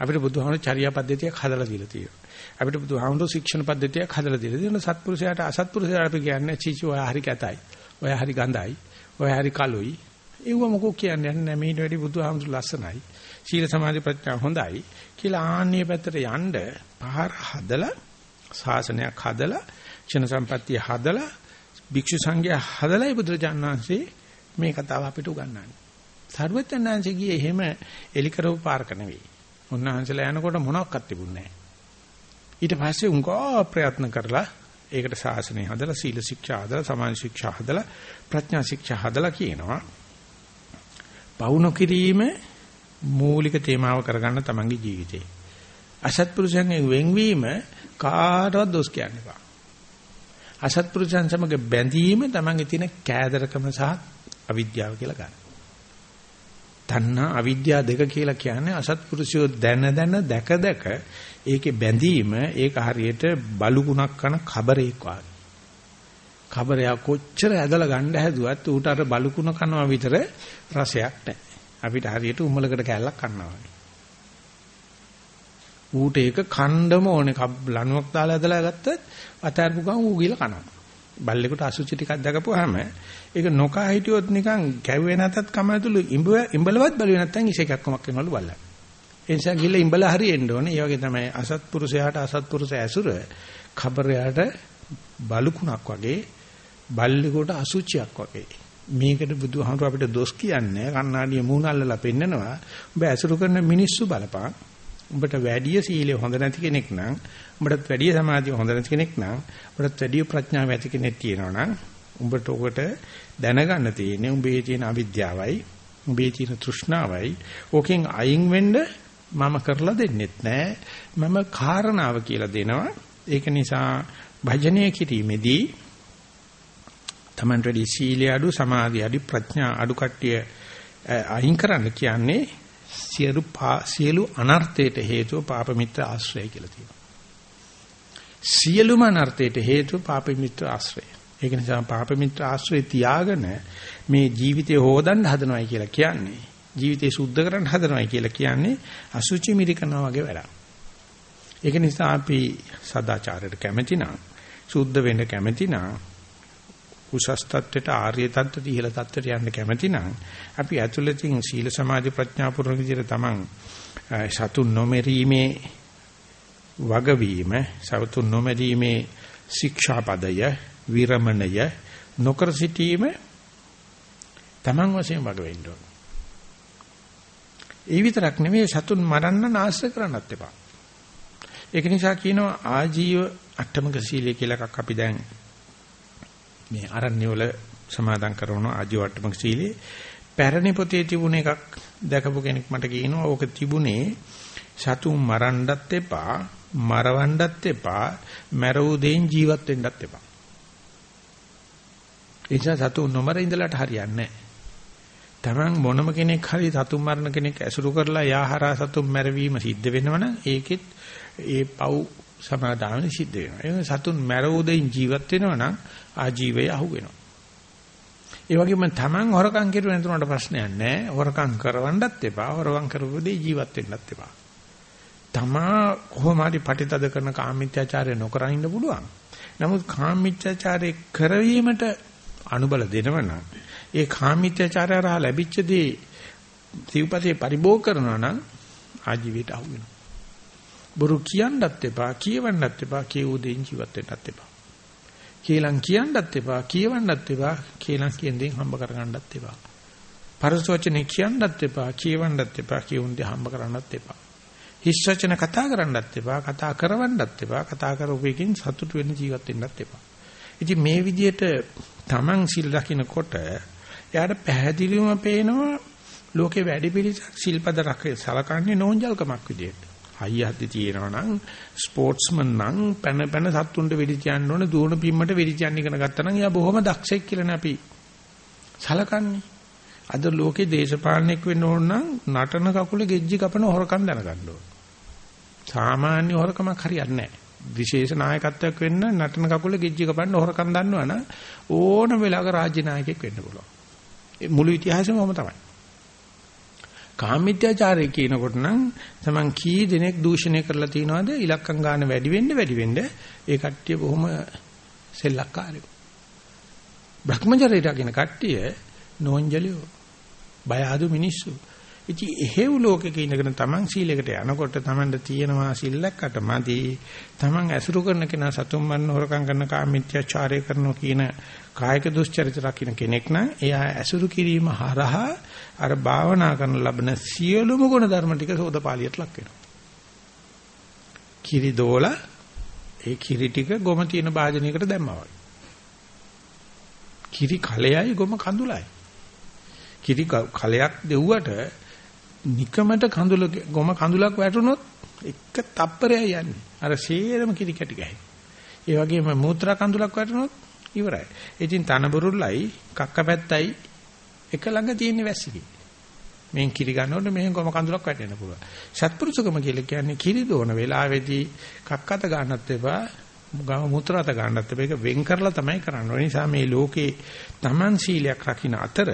අපිට බුදුහාමුදුර චර්යා පද්ධතියක් හදලා දීලා තියෙනවා. අපිට බුදුහාමුදුර ශික්ෂණ පද්ධතියක් හදලා දීලා තියෙනවා. සත්පුරුෂයාට අසත්පුරුෂයාට අපි කියන්නේ චීචි ඔය හරි කැතයි. ඔය හරි ගඳයි. ඔය හරි කලුයි. ඒව මොකෝ කියන්නේ නැහැ මේ වැඩි බුදුහාමුදුර ලස්සනයි. සීල සමාධි ප්‍රඥා හොඳයි කියලා ආන්නේ පැත්තට යන්න පහර හදලා ශාසනයක් හදලා ක්ෂණ සම්පත්තිය හදලා භික්ෂු සංඝයා හදලායි බුදුරජාණන් වහන්සේ මේ කතාව අපිට උගන්වන්නේ. සර්වඥාන්සේ ගියේ එහෙම එලි කරව පාරක නෙවෙයි. උන්වහන්සේලා යනකොට මොනවත් තිබුණේ නැහැ. ඊට පස්සේ උංගා ප්‍රයත්න කරලා ඒකට ශාසනය හදලා සීල ශික්ෂා හදලා සමාධි ශික්ෂා හදලා ප්‍රඥා ශික්ෂා හදලා කියනවා. පවුන කිරීම මූලික තේමාව කරගන්න තමන්ගේ ජීවිතේ. අසත්පුරුෂයන්ගෙන් වෙන්වීම කාටවත් දොස් කියන්න එපා. අසත්පුරුෂයන් සමග බැඳීම තමන්ගේ තියෙන කෑදරකම සහ අවිද්‍යාව කියලා ගන්න. තණ්හා අවිද්‍යාව දෙක කියලා කියන්නේ අසත්පුරුෂයෝ දැන දැන දැක දැක ඒකේ බැඳීම ඒක හරියට බලුකුණක් කන කබරේක් වගේ. කබරයා කොච්චර ඇදලා ගන්න හැදුවත් ඌට අර බලුකුණ කනවා විතර රසයක් නැහැ. අපිට හරියට උම්මලකට කැල්ලක් කනවා වගේ. ඌට ඒක කණ්ඩම ඕනේ ලණුවක් දාලා ඇදලා ගත්තත් අතාරපු ගමන් ඌ ගිහලා කනවා. බල්ලෙකුට අසුචි ටිකක් දකපුවාම ඒක නොකා හිටියොත් නිකන් කැව්වේ නැතත් කමතුළු ඉඹ ඉඹලවත් බලුවේ නැත්තම් ඉසේකක් කොමක් වෙනවලු බල්ලා. ඒ නිසා ගිහලා ඉඹලා හරි එන්න ඕනේ. ඒ වගේ තමයි අසත්පුරුෂයාට අසත්පුරුෂ ඇසුර ખબරයාට බලුකුණක් වගේ බල්ලෙකුට අසුචියක් වගේ. මේකට බුදුහාමුදුර අපිට දොස් කියන්නේ කන්නාඩිය මූණ අල්ලලා පෙන්නනවා. ඔබ ඇසුරු කරන මිනිස්සු බලපං. උඹට වැඩි සීලය හොඳ නැති කෙනෙක් නම් උඹටත් වැඩි සමාධිය හොඳ නැති කෙනෙක් නම් උඹටත් වැඩි ප්‍රඥාව ඇති කෙනෙක් තියෙනවා නම් උඹට ඔකට දැනගන්න තියෙන්නේ උඹේ තියෙන අවිද්‍යාවයි උඹේ තියෙන තෘෂ්ණාවයි ඕකෙන් අයින් වෙන්න මම කරලා දෙන්නෙත් නෑ මම කාරණාව කියලා දෙනවා ඒක නිසා භජනය කිරීමේදී Taman වැඩි සීලය අඩු සමාධිය අඩු ප්‍රඥා අඩු කට්ටිය අයින් කරන්න කියන්නේ සියලු සියලු අනර්ථයට හේතුව පාප මිත්‍ර ආශ්‍රය කියලා තියෙනවා. සියලුම අනර්ථයට හේතුව පාප මිත්‍ර ආශ්‍රය. ඒක නිසා පාප මිත්‍ර ආශ්‍රය තියාගෙන මේ ජීවිතය හොදන්න හදනවයි කියලා කියන්නේ ජීවිතේ සුද්ධ කරන්න හදනවයි කියලා කියන්නේ අසුචි මිරිකනවා වගේ වැඩක්. ඒක නිසා අපි සදාචාරයට කැමති නම් සුද්ධ වෙන්න කැමති නම් උසස් තත්ත්වයට ආර්ය තත්ත්වයට ඉහළ තත්ත්වයට යන්න කැමති නම් අපි ඇතුළතින් සීල සමාධි ප්‍රඥා පුරන විදිහට තමන් සතුන් නොමරීමේ වගවීම සතුන් නොමරීමේ ශික්ෂාපදය විරමණය නොකර සිටීම තමන් වශයෙන් වග වෙන්න ඕන. ඒ විතරක් නෙමෙයි සතුන් මරන්න නාශ කරන්නත් එපා. ඒක නිසා කියනවා ආජීව අට්ඨමක සීලය කියලා එකක් අපි දැන් මේ අරණ්‍ය වල සමාදන් කරන ආජීව අට්ඨමක සීලේ පැරණි පොතේ තිබුණ එකක් දැකපු කෙනෙක් මට කියනවා ඕක තිබුණේ සතුන් මරන්නත් එපා මරවන්නත් එපා මැරූ දෙයින් ජීවත් වෙන්නත් එපා. ඒ නිසා සතුන් නොමර ඉඳලාට හරියන්නේ නැහැ. Taman මොනම කෙනෙක් හරි සතුන් මරණ කෙනෙක් ඇසුරු කරලා යාහරා සතුන් මැරවීම සිද්ධ වෙනවනම් ඒකෙත් ඒ පව් සමාදාන සිද්ධ වෙනවා. ඒ සතුන් මැරවුදින් ජීවත් වෙනවනම් ආජීවය අහු වෙනවා. ඒ වගේම Taman හොරකම් කෙරුවේ නැතුනට ප්‍රශ්නයක් නැහැ. හොරකම් කරවන්නත් එපා. හොරකම් කරපුවදී ජීවත් වෙන්නත් එපා. තමා කොහොම හරි පටිතද කරන කාමීත්‍යාචාරය නොකර ඉන්න පුළුවන්. නමුත් කාමීත්‍යාචාරය කරවීමට අනුබල දෙනවනම් ඒ කාමීත්‍යචාරය රහ ලැබිච්ච දේ සිව්පතේ පරිභෝග කරනවා නම් ආජීවයට අහු වෙනවා. බොරු කියන්නත් එපා, කියවන්නත් එපා, කියූ දෙයින් ජීවත් වෙන්නත් එපා. කේලම් කියන්නත් එපා, කියවන්නත් එපා, කේලම් කියන දේෙන් හම්බ කරගන්නත් එපා. පරසෝචනේ කියන්නත් එපා, කියවන්නත් එපා, කියුන් දේ හම්බ කරන්නත් එපා. හිස් වචන කතා කරන්නත් එපා, කතා කරවන්නත් එපා, කතා කරපුවකින් සතුට වෙන්න ජීවත් වෙන්නත් එපා. ඉතින් මේ විදිහට Taman සිල් රකින්නකොට එයාට පැහැදිලිවම පේනවා ලෝකේ වැඩි පිළිසක් සිල්පද රක සලකන්නේ නෝන්ජල්කමක් විදියට. හයියද්දි තියෙනවා නම් ස්පෝර්ට්ස්මන් නම් පැන පැන සත්තුන්ට වෙඩි තියන්න ඕන දුවන පිම්මට වෙඩි තියන්න ඉගෙන ගත්තා නම් එයා බොහොම දක්ෂෙක් කියලානේ අපි සලකන්නේ. අද ලෝකේ දේශපාලනයක් වෙන්න ඕන නම් නටන කකුලේ ගෙජ්ජි කපන හොරකම් දැනගන්න ඕන. සාමාන්‍ය හොරකමක් හරියන්නේ නැහැ. විශේෂ නායකත්වයක් වෙන්න නටන කකුලේ ගෙජ්ජි කපන්න හොරකම් දන්නවනම් ඕන වෙලාවක රාජ්‍ය නායකයෙක් වෙන්න පුළුවන්. මුළු ඉතිහාසෙම ඔහම තමයි. කාමීත්‍යාචාරය කියනකොට නම් තමන් කී දෙනෙක් දූෂණය කරලා තියනවාද ඉලක්කම් ගන්න වැඩි වෙන්න වැඩි වෙන්න ඒ කට්ටිය බොහොම සෙල්ලක්කාරයෝ. භ්‍රමචර්යයට කියන කට්ටිය නෝන්ජලියෝ. බය ආදු මිනිස්සු. ඉතින් එහෙව් ලෝකෙක ඉඳගෙන තමන් සීලයකට යනකොට තමන්ට තියෙනවා සිල්ලක්කට මදි. තමන් ඇසුරු කරන කෙනා සතුම් මරණ හොරකම් කරන කාමීත්‍යාචාරය කරනවා කියන කායික දුස්චරිත රකින්න කෙනෙක් නම් එයා ඇසුරු කිරීම හරහා අර භාවනා කරන ලබන සියලුම ගුණ ධර්ම ටික සෝදපාලියට ලක් වෙනවා. කිරි දෝලා ඒ කිරි ටික ගොම තියෙන භාජනයකට දැම්මා වගේ. කිරි කලෙයි ගොම කඳුලයි. කිරි කලයක් දෙව්වට නිකමට කඳුල ගොම කඳුලක් වැටුනොත් එක තප්පරයයි යන්නේ. අර සේරම කිරි කැටි ගහයි. ඒ වගේම මූත්‍රා කඳුලක් වැටුනොත් ඉවරයි. ඉතින් තනබුරුල්ලයි කක්කපැත්තයි එක ළඟ තියෙන වැසිකි. මෙන් කිරි ගන්නකොට මෙහෙන් කොම කඳුලක් වැටෙන්න පුළුවන්. සත්පුරුෂකම කියලා කියන්නේ කිරි දෝන වෙලාවේදී කක්කත ගන්නත් එපා, ගම මුත්‍රාත ගන්නත් එපා. ඒක වෙන් කරලා තමයි කරන්න ඕනේ. නිසා මේ ලෝකේ Taman සීලයක් රකින්න අතර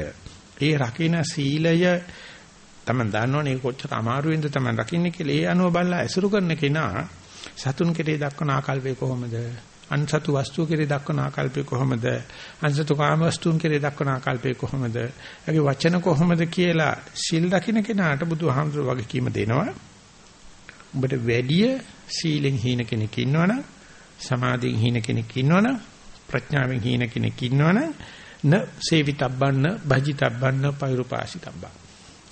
ඒ රකින්න සීලය Taman දන්නවනේ කොච්චර අමාරුවෙන්ද Taman රකින්නේ කියලා ඒ අනුව බලලා ඇසුරු කරන කෙනා සතුන් කෙරේ දක්වන ආකල්පය කොහොමද? අන්සතු වස්තුව කෙරේ දක්වන ආකල්පය කොහොමද? අන්සතු කාම වස්තුන් කෙරේ දක්වන ආකල්පය කොහොමද? ඒගේ වචන කොහොමද කියලා සිල් රකින්න කෙනාට බුදුහාමුදුරුවෝ වගේ කීම දෙනවා. උඹට වැඩිය සීලෙන් හීන කෙනෙක් ඉන්නවනම් සමාධියෙන් හීන කෙනෙක් ඉන්නවනම් ප්‍රඥාවෙන් හීන කෙනෙක් ඉන්නවනම් න සේවිතබ්බන්න භජිතබ්බන්න පෛරුපාසිතබ්බා.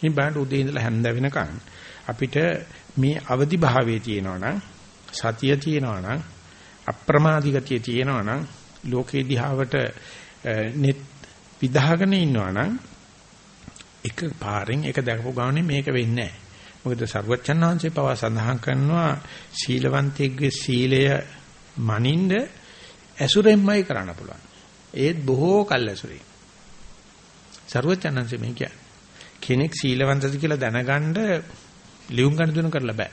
මේ බාහට උදේ ඉඳලා හැන්ද වෙනකන් අපිට මේ අවදි භාවයේ තියෙනවනම් සතිය තියෙනවනම් අප්‍රමාදී ගතිය තියෙනවා නම් ලෝකේ දිහාවට net විදාගෙන ඉන්නවා නම් එක පාරෙන් එක දැකපු ගමනේ මේක වෙන්නේ නැහැ. මොකද සර්වචන්නාංශේ පවා සඳහන් කරනවා සීලවන්තයෙක්ගේ සීලය මනින්ද ඇසුරෙන්මයි කරන්න පුළුවන්. ඒත් බොහෝ කල් ඇසුරේ. ਸਰවචනංශ මේ කියන්නේ. කෙනෙක් සීලවන්තද කියලා දැනගන්න ලියුම් ගන්න දුන කරලා බෑ.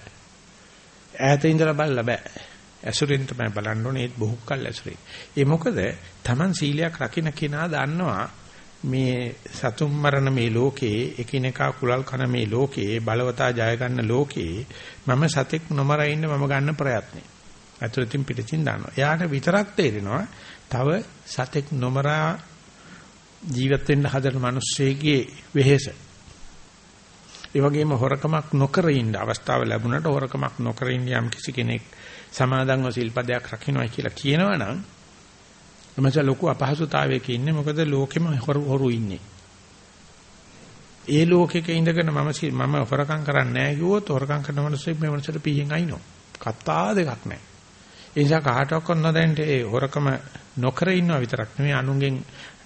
ඈත ඉඳලා බලලා බෑ. ඇසුරෙන් තමයි බලන්න ඕනේ ඒත් බොහෝ කල් ඇසුරේ. ඒ මොකද Taman සීලයක් රකින්න කෙනා දන්නවා මේ සතුම් මරණ මේ ලෝකේ එකිනෙකා කුලල් කන මේ ලෝකේ බලවතා ජය ගන්න ලෝකේ මම සතෙක් නොමර ඉන්න මම ගන්න ප්‍රයත්නේ. අතුලින් පිටින් දානවා. එයාට විතරක් තේරෙනවා තව සතෙක් නොමරා ජීවත් වෙන්න හදන මිනිස්සෙගේ වෙහෙස. ඒ වගේම හොරකමක් නොකර ඉන්න අවස්ථාව ලැබුණට හොරකමක් නොකර ඉන්න යම් කිසි කෙනෙක් සමාදන්ව සිල්පදයක් රකින්නයි කියලා කියනවනම් එමස ලොකු අපහසුතාවයක ඉන්නේ මොකද ලෝකෙම හොරු ඉන්නේ. ඒ ලෝකෙක ඉඳගෙන මම මම හොරකම් කරන්නේ නැහැ කිව්වොත් හොරකම් කරන මිනිස්සු මේ මිනිස්සුන්ට පීයෙන් අයිනෝ. කතා දෙකක් නැහැ. ඒ නිසා කාටවත් නොදැනට ඒ හොරකම නොකර ඉන්නවා විතරක් නෙමෙයි අනුන්ගෙන්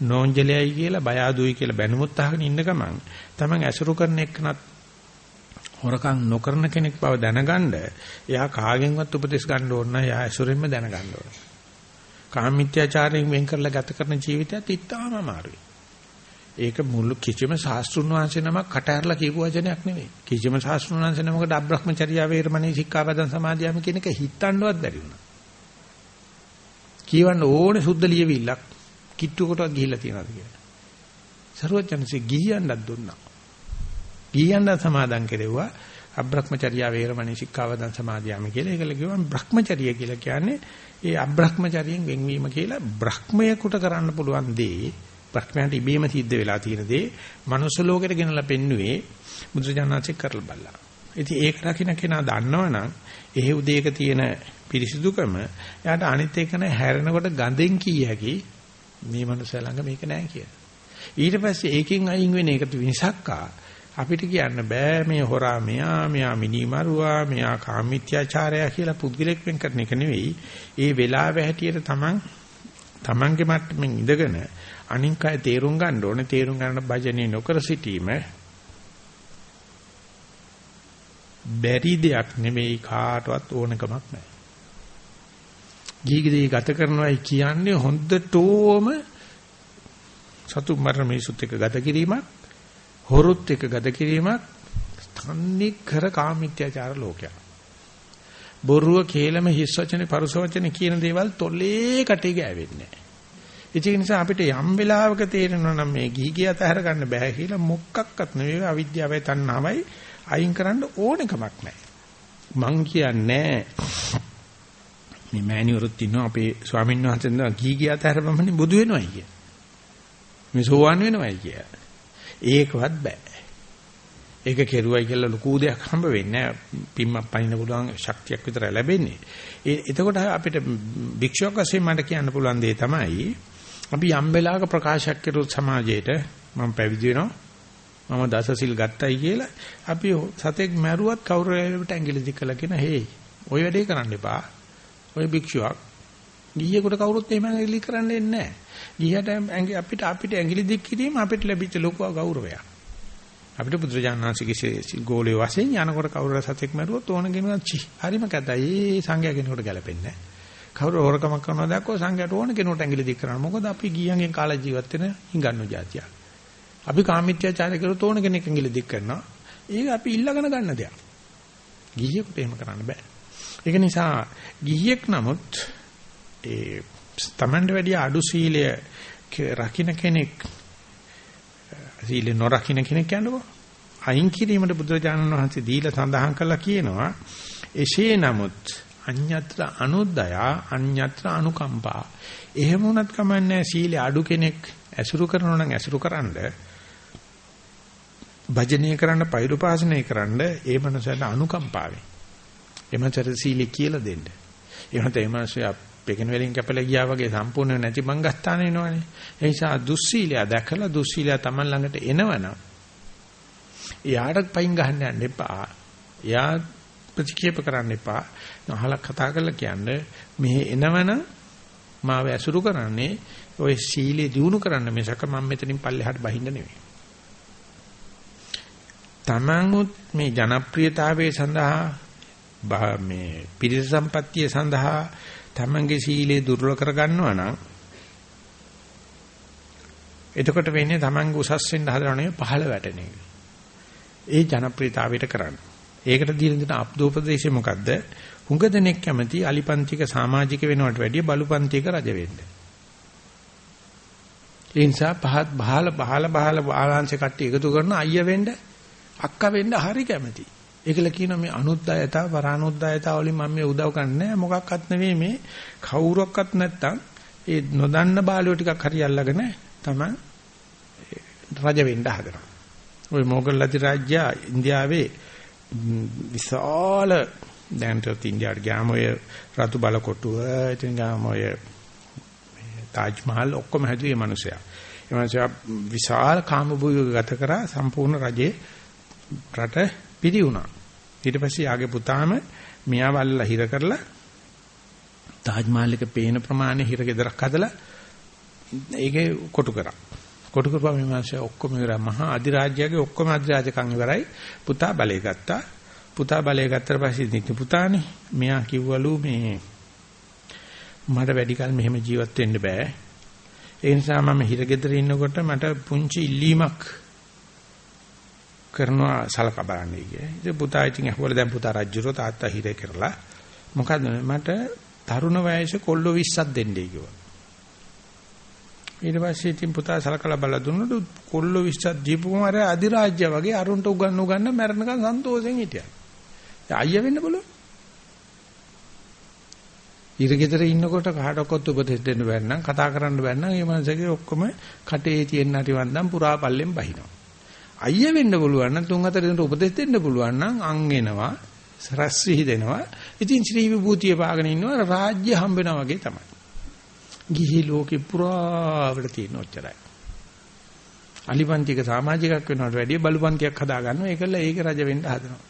නෝන්ජලයි කියලා බය අඩුයි කියලා බැනුමුත් අහගෙන ඉන්න ගමන් තමන් ඇසුරු කරන එක්කනත් හොරකම් නොකරන කෙනෙක් බව දැනගන්න එයා කාගෙන්වත් උපදෙස් ගන්න ඕන නැහැ එයා ඇසුරෙන්ම දැනගන්න ඕන. කාමීත්‍යාචාරයෙන් වෙන් කරලා ගත කරන ජීවිතයත් ඉතාම අමාරුයි. ඒක මුළු කිසිම ශාස්ත්‍රුන් වහන්සේ නමක් කට ඇරලා කියපු වචනයක් නෙවෙයි. කිසිම ශාස්ත්‍රුන් වහන්සේ නමකට අබ්‍රහ්මචර්යා වේරමණී සික්ඛාපදං සමාදියාම කියන එක හිතන්නවත් බැරි වුණා. කියවන්න ඕනේ සුද්ධ ලියවිල්ලක් කිට්ටු කොටක් ගිහිල්ලා තියනවාද කියලා. සරුවචනසේ ගිහියන්වත් දුන්නා. ගිහියන්ව සමාදන් කෙරෙව්වා අබ්‍රහ්මචර්යා වේරමණී සික්ඛාපදං සමාදියාම කියලා. ඒකල කිව්වම බ්‍රහ්මචර්ය කියලා කියන්නේ ඒ අබ්‍රහ්මචරියෙන් වෙන්වීම කියලා බ්‍රහ්මයෙකුට කරන්න පුළුවන් දේ බ්‍රහ්මයන්ට ඉබේම සිද්ධ වෙලා තියෙන දේ මනුස්ස ලෝකෙට ගෙනලා පෙන්නුවේ බුදුජානනාංශේ කරලා බලලා. ඉතින් ඒක රකින්න කෙනා දන්නවනම් එහෙ උදේක තියෙන පිරිසිදුකම එයාට අනිත් එක නෑ හැරෙනකොට ගඳෙන් කී හැකි මේ මනුස්ස ළඟ මේක නෑ කියලා. ඊට පස්සේ ඒකෙන් අයින් වෙන එක විසක්කා අපිට කියන්න බෑ මේ හොරා මෙයා මෙයා මිනිමරුවා මෙයා කාමීත්‍යාචාරය කියලා පුද්ගලෙක් වෙන් කරන එක නෙවෙයි. ඒ වෙලාව හැටියට තමන් තමන්ගේ මට්ටමින් ඉඳගෙන අනික් අය තේරුම් ගන්න ඕනේ. තේරුම් ගන්න භජනේ නොකර සිටීම බැරි දෙයක් නෙවෙයි කාටවත් ඕනකමක් නැහැ. ගීගදී ගත කරනවායි කියන්නේ හොඳටම සතු මරණ මිනිසුත් එක්ක ගත කිරීමක්. හොරුත් එක ගත කිරීමක් තන්නේ කර කාමීත්‍යාචාර ලෝකයක්. බොරුව කේලම හිස් වචනේ පරුස වචනේ කියන දේවල් තොල්ලේ කටේ ගෑවෙන්නේ නැහැ. ඒක නිසා අපිට යම් වෙලාවක තේරෙනවා නම් මේ ගිහි ගිය අතහැර ගන්න බෑ කියලා මොකක්වත් නෙවෙයි අවිද්‍යාවයි තණ්හාවයි අයින් කරන්න ඕනෙකමක් නැහැ. මං කියන්නේ මේ මෑණිවරුත් ඉන්නවා අපේ ස්වාමීන් වහන්සේ ගිහි ගිය අතහැරපමණින් බුදු වෙනවයි කිය. මේ සෝවන් වෙනවයි කිය. ඒකවත් බෑ. ඒක කෙරුවයි කියලා ලොකු දෙයක් හම්බ වෙන්නේ නැහැ. පිම්මක් පනින්න පුළුවන් ශක්තියක් විතරයි ලැබෙන්නේ. ඒ එතකොට අපිට භික්ෂුවක් වශයෙන් මට කියන්න පුළුවන් දේ තමයි අපි යම් වෙලාවක ප්‍රකාශයක් කරුත් සමාජයේට මම පැවිදි වෙනවා. මම දසසිල් ගත්තයි කියලා අපි සතෙක් මැරුවත් කවුරු හරිට ඇඟිලි දික් කළා කියන හේ ඔය වැඩේ කරන්න එපා. ඔය භික්ෂුවක් ගිහියෙකුට කවුරුත් එහෙම ඇඟිලි කරන්නේ නැහැ. ගිහට අපිට අපිට ඇඟිලි දික් කිරීම අපිට ලැබිච්ච ලොකු ගෞරවයක්. අපිට බුදුරජාණන්සේගේ ගෝලයේ වශයෙන් යනකොට කවුරු සතෙක් මැරුවොත් ඕන කෙනෙකුට චි හරිම කැතයි. ඒ සංඝයා කෙනෙකුට ගැලපෙන්නේ නැහැ. කවුරු හොරකමක් කරනවා දැක්කෝ සංඝයාට ඕන කෙනෙකුට ඇඟිලි දික් කරනවා. මොකද අපි ගියන්ගෙන් කාලා ජීවත් වෙන හිඟන්නු જાතිය. අපි කාමීත්‍යචාරය කරොත් ඕන කෙනෙක් ඇඟිලි දික් කරනවා. ඒක අපි ඉල්ලගෙන ගන්න දෙයක්. ගිහියෙකුට එහෙම කරන්න බෑ. ඒක නිසා ගිහියෙක් නමුත් ඒ තමන්ට වැඩි අඩු සීලය රකින්න කෙනෙක් සීල නොරකින්න කෙනෙක් යන්නකෝ අයින් කිරීමට බුදුරජාණන් වහන්සේ දීලා සඳහන් කළා කියනවා එසේ නමුත් අඤ්ඤත්‍ර අනුද්දය අඤ්ඤත්‍ර අනුකම්පා. එහෙම වුණත් කමන්නේ සීලේ අඩු කෙනෙක් ඇසුරු කරනවා නම් ඇසුරු කරන්ඩ භජනය කරන්න පෛරුපාසනය කරන්න ඒ මනසට අනුකම්පාවෙන්. එමන්තර සීලේ කියලා දෙන්න. එහෙනම් ඒ මනසයා පෙකෙන වලින් කැපලා ගියා වගේ සම්පූර්ණ නැති මංගස්ථාන වෙනවනේ. ඒ නිසා දුස්සීලය දැකලා දුස්සීලය Taman ළඟට එනවනම් එයාට පයින් ගහන්න යන්න එපා. එයා ප්‍රතික්‍රියාප කරන්න එපා. අහලා කතා කරලා කියන්නේ මෙහෙ එනවනම් මාව ඇසුරු කරන්නේ ඔය සීලේ දිනු කරන්න මිසක මම මෙතනින් පල්ලෙහාට බහින්න නෙවෙයි. තමන්ුත් මේ ජනප්‍රියතාවයේ සඳහා මේ පිරිස සම්පත්තිය සඳහා තමන්ගේ සීලය දුර්වල කර ගන්නවා නම් එතකොට වෙන්නේ Tamange උසස් වෙන්න හදනව නෙවෙයි පහළ වැටෙන එක. ඒ ජනප්‍රියතාවයට කරන්න. ඒකට දීලා දෙන අබ්දෝපදේශය මොකද්ද? හුඟ දෙනෙක් කැමති අලිපන්තික සමාජික වෙනවට වැඩිය බලුපන්තික රජ වෙන්න. ඒ නිසා පහත් බහල බහල බහල ආලාංශ කට්ටිය එකතු කරන අයියා වෙන්න අක්කා වෙන්න හරි කැමති. ඒකල කියනවා මේ අනුද්යයතාව පරානුද්යයතාව වලින් මම මේ උදව් කරන්නේ නැහැ මොකක්වත් නෙවෙයි මේ කවුරක්වත් නැත්තම් ඒ නොදන්න බාලුව ටිකක් හරි අල්ලගෙන තමයි රජ වෙන්න හදනවා. ওই මොගල් අධිරාජ්‍ය ඉන්දියාවේ විශාල දැන්ට ඉන්දියාවට ගියාම ඔය රතු බලකොටුව ඉතින් ගියාම ඔය තාජ් මහල් ඔක්කොම හැදුවේ මිනිසයා. ඒ මිනිසයා විශාල කාමභෝග ගත කරා සම්පූර්ණ රජේ රට පිරි වුණා. ඊට පස්සේ යාගේ පුතාම මියාව අල්ලලා හිර කරලා තාජ් මහල් එක පේන ප්‍රමාණය හිර ගෙදරක් හදලා ඒකේ කොටු කරා. කොටු කරපුවා මේ මාංශය ඔක්කොම ඉවරයි. මහා අධිරාජ්‍යයේ ඔක්කොම අධිරාජකම් ඉවරයි. පුතා බලය ගත්තා. පුතා බලය ගත්තට පස්සේ ඉතින් පුතානේ මෙයා කිව්වලු මේ මට වැඩි කල මෙහෙම ජීවත් වෙන්න බෑ. ඒ නිසා මම හිරගෙදර ඉන්නකොට මට පුංචි ඉල්ලීමක් කරනවා සලකා බලන්නේ කිය. ඉතින් පුතා ඉතින් අහවල දැන් පුතා රජුරෝ තාත්තා හිරේ කරලා මොකද මට තරුණ වයසේ කොල්ලෝ 20ක් දෙන්නයි කිව්වා. ඊට පස්සේ ඉතින් පුතා සලකලා බලලා දුන්නොත් කොල්ලෝ 20ක් දීපුවම අර අධිරාජ්‍ය වගේ අරුන්ට උගන්න උගන්න මැරෙනකන් සන්තෝෂෙන් හිටියා. අයියා වෙන්න බලන්න. ඉරගෙදර ඉන්නකොට කාටවත් උපදෙස් දෙන්න බැන්න නම් කතා කරන්න බැන්න නම් මේ මනසගේ ඔක්කොම කටේ තියෙන නැටි වන්දම් පුරා පල්ලෙන් බහිනවා. අයියා වෙන්න පුළුවන් නම් තුන් හතර දෙනෙකුට උපදෙස් දෙන්න පුළුවන් නම් අං එනවා රස් විහිදෙනවා. ඉතින් ශ්‍රී විභූතිය පාගෙන ඉන්නවා රාජ්‍ය හම්බ වෙනවා වගේ තමයි. ගිහි ලෝකේ පුරාවට තියෙන ඔච්චරයි. අලිපන්තික සමාජිකයක් වෙනවට වැඩිය බලුපන්තියක් හදා ගන්නවා. ඒකල ඒක රජ වෙන්න හදනවා.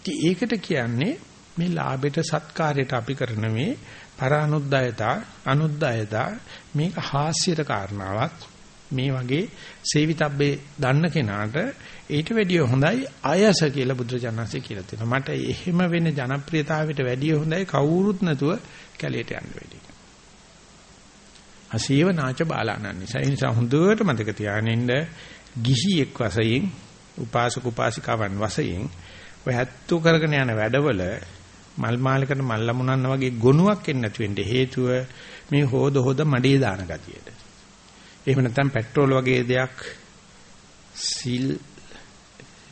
ඉතින් ඒකට කියන්නේ මේ ලාභයට සත්කාරයට අපි කරන මේ පරානුද්යතා අනුද්යතා මේක හාස්‍යයට කාරණාවක් මේ වගේ සේවිතබ්බේ දන්න කෙනාට ඊට වැඩිය හොඳයි අයස කියලා බුදුරජාණන්සේ කියලා තියෙනවා. මට එහෙම වෙන ජනප්‍රියතාවයට වැඩිය හොඳයි කවුරුත් නැතුව කැලේට යන්න වැඩි. අසීව නාච බාලානන් නිසා. ඒ නිසා හොඳට මතක තියාගෙන ගිහියෙක් වශයෙන් උපාසක උපාසිකාවන් වශයෙන් ඔය හැත්තු කරගෙන යන වැඩවල මල් මාලකට මල් ලැබුණා වගේ ගොනුවක් එන්න නැති වෙන්න හේතුව මේ හොද හොද මඩේ දාන ගතියට. එහෙම නැත්නම් පෙට්‍රෝල් වගේ දෙයක් සීල්